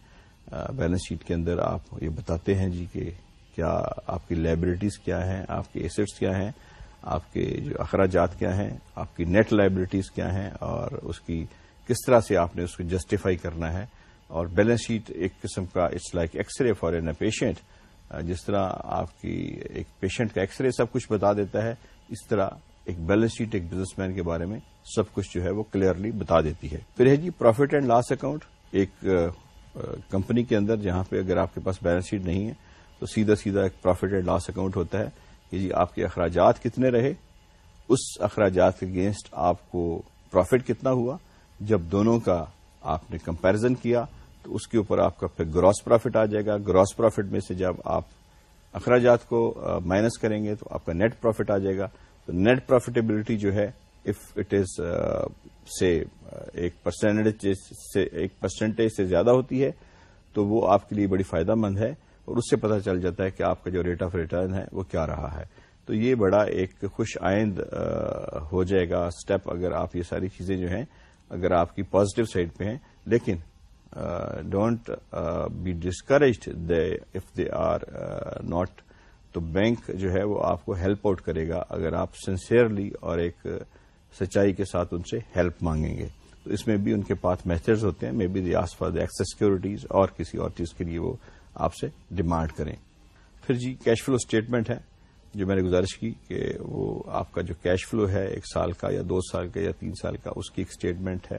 بیلنس شیٹ کے اندر آپ یہ بتاتے ہیں جی کہ کیا آپ کی لائبلٹیز کیا ہیں، آپ کے ایسٹس کیا ہیں، آپ کے جو اخراجات کیا ہیں، آپ کی نیٹ لائبلٹیز کیا ہیں، اور اس کی کس طرح سے آپ نے اس کو جسٹیفائی کرنا ہے۔ اور بیلنس شیٹ ایک قسم کا it's like X ray for an a patient جس طرح آپ کی ایک پیشنٹ کا ایکس رے سب کچھ بتا دیتا ہے، اس طرح ایک بیلنس شیٹ ایک بزنس مین کے بارے میں سب کچھ جو ہے وہ کلیئرلی بتا دیتی ہے۔ پھر ہے جی پروفٹ اینڈ لاس اکاؤنٹ ایک کمپنی کے اندر جہاں پہ اگر آپ کے پاس بیلنس شیٹ نہیں ہے، تو سیدھا سیدھا ایک پروفٹ اینڈ لاس اکاؤنٹ ہوتا ہے کہ جی آپ کے اخراجات کتنے رہے؟ اس اخراجات کے اگینسٹ آپ کو پروفٹ کتنا ہوا؟ جب دونوں کا آپ نے کمپیرزن کیا تو اس کے اوپر آپ کا پھر گراس پروفٹ آ جائے گا۔ گراس پروفٹ میں سے جب آپ اخراجات کو مائنس کریں گے تو آپ کا نیٹ پروفٹ آ جائے گا۔ تو نیٹ پروفیٹیبلٹی جو ہے اف اٹ از سے ایک پرسنٹیج سے، ایک پرسنٹیج سے زیادہ ہوتی ہے، تو وہ آپ کے لیے بڑی فائدہ مند ہے اور اس سے پتہ چل جاتا ہے کہ آپ کا جو ریٹ آف ریٹرن ہے وہ کیا رہا ہے۔ تو یہ بڑا ایک خوش آئند ہو جائے گا۔ اسٹیپ اگر آپ یہ ساری چیزیں جو ہیں، اگر آپ کی پازیٹو سائڈ پہ ہیں، لیکن don't be discouraged if they are not تو بینک جو ہے وہ آپ کو ہیلپ آؤٹ کرے گا اگر آپ سنسیئرلی اور ایک uh, سچائی کے ساتھ ان سے ہیلپ مانگیں گے۔ تو اس میں بھی ان کے پاس میتھڈز ہوتے ہیں۔ Maybe they ask for excess securities اور کسی اور چیز کے لیے وہ آپ سے ڈیمانڈ کریں۔ پھر جی کیش فلو اسٹیٹمنٹ ہے جو میں نے گزارش کی کہ وہ آپ کا جو کیش فلو ہے ایک سال کا یا دو سال کا یا تین سال کا، اس کی ایک اسٹیٹمنٹ ہے۔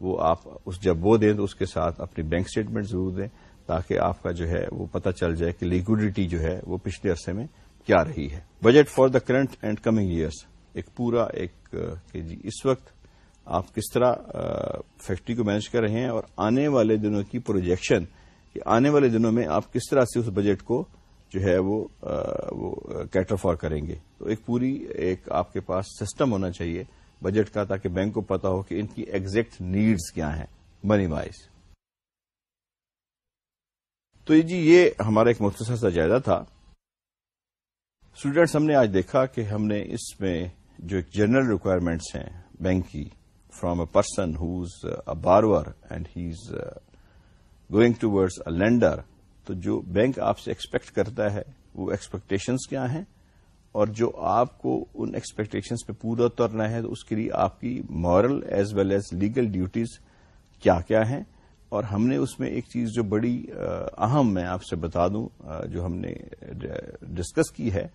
وہ آپ اس جب وہ دیں تو اس کے ساتھ اپنی بینک اسٹیٹمنٹ ضرور دیں تاکہ آپ کا جو ہے وہ پتہ چل جائے کہ لیکوڈیٹی جو ہے وہ پچھلے عرصے میں کیا رہی ہے۔ Budget for the current and coming years ایک پورا ایک، کہ جی اس وقت آپ کس طرح فیکٹری کو مینج کر رہے ہیں اور آنے والے دنوں کی پروجیکشن کہ آنے والے دنوں میں آپ کس طرح سے اس بجٹ کو جو ہے وہ کیٹر فار کریں گے۔ تو ایک پوری ایک آپ کے پاس سسٹم ہونا چاہیے۔ بجٹ کا تاکہ بینک کو پتا ہو کہ ان کی ایگزیکٹ نیڈز کیا ہیں منی وائز تو جی یہ ہمارا ایک مختصر سا جائزہ تھا۔ اسٹوڈینٹس ہم نے آج دیکھا کہ ہم نے اس میں جو ایک جنرل ریکوائرمنٹس ہیں بینک کی from a person who's a borrower and he is going towards a lender تو جو بینک آپ سے ایکسپیکٹ کرتا ہے، وہ ایکسپیکٹیشنس کیا ہیں؟ اور جو آپ کو ان ایکسپیکٹیشنس پہ پورا اترنا ہے، تو اس کے لیے آپ کی moral as well as legal duties کیا کیا ہیں؟ اور ہم نے اس میں ایک چیز جو بڑی اہم میں آپ سے بتا دوں جو ہم نے ڈسکس کی ہے،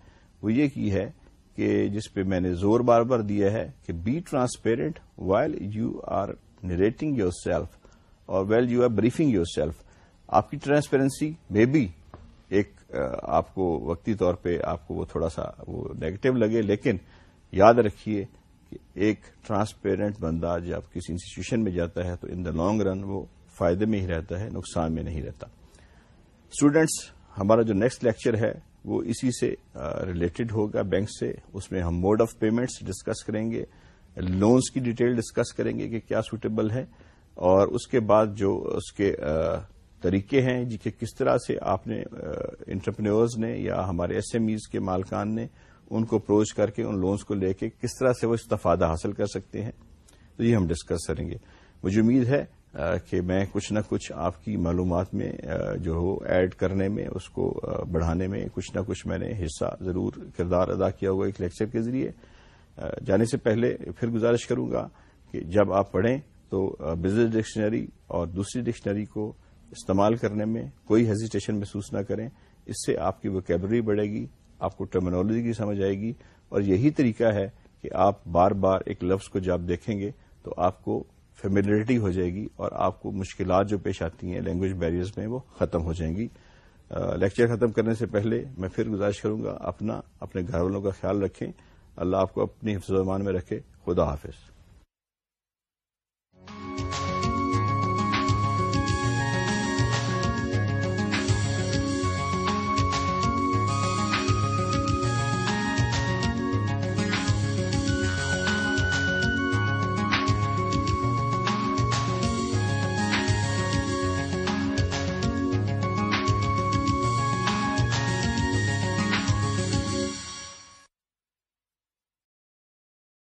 وہ یہ کی ہے کہ جس پہ میں نے زور بار بار دیا ہے کہ be transparent while you are narrating yourself اور well you are briefing yourself آپ کی ٹرانسپیرنسی میں بھی ایک آپ کو وقتی طور پہ آپ کو وہ تھوڑا سا وہ نیگیٹو لگے، لیکن یاد رکھیے کہ ایک ٹرانسپیرنٹ بندہ جب کسی انسٹیٹیوشن میں جاتا ہے تو ان دا لانگ رن وہ فائدے میں ہی رہتا ہے، نقصان میں نہیں رہتا۔ اسٹوڈینٹس ہمارا جو نیکسٹ لیکچر ہے وہ اسی سے ریلیٹڈ ہوگا۔ بینک سے اس میں ہم موڈ آف پیمنٹس ڈسکس کریں گے۔ لونز کی ڈیٹیل ڈسکس کریں گے کہ کیا سوٹیبل ہے۔ اور اس کے بعد جو اس کے طریقے ہیں جی کہ کس طرح سے آپ نے انٹرپرینورز نے یا ہمارے ایس ایم ایز کے مالکان نے ان کو اپروچ کر کے ان لونز کو لے کے کس طرح سے وہ استفادہ حاصل کر سکتے ہیں؟ تو یہ ہم ڈسکس کریں گے۔ مجھے امید ہے کہ میں کچھ نہ کچھ آپ کی معلومات میں جو ہو، ایڈ کرنے میں، اس کو بڑھانے میں کچھ نہ کچھ میں نے حصہ ضرور کردار ادا کیا ہوا ایک لیکچر کے ذریعے۔ جانے سے پہلے پھر گزارش کروں گا کہ جب آپ پڑھیں تو بزنس ڈکشنری اور دوسری ڈکشنری کو استعمال کرنے میں کوئی ہیزیٹیشن محسوس نہ کریں۔ اس سے آپ کی وکیبلری بڑھے گی، آپ کو ٹرمنالوجی کی سمجھ آئے گی اور یہی طریقہ ہے کہ آپ بار بار ایک لفظ کو جب دیکھیں گے تو آپ کو فیملیرٹی ہو جائے گی اور آپ کو مشکلات جو پیش آتی ہیں لینگویج بیریئرز میں وہ ختم ہو جائیں گی۔ لیکچر ختم کرنے سے پہلے میں پھر گزارش کروں گا، اپنا، اپنے گھر والوں کا خیال رکھیں۔ اللہ آپ کو اپنی حفظ زمان میں رکھے۔ خدا حافظ۔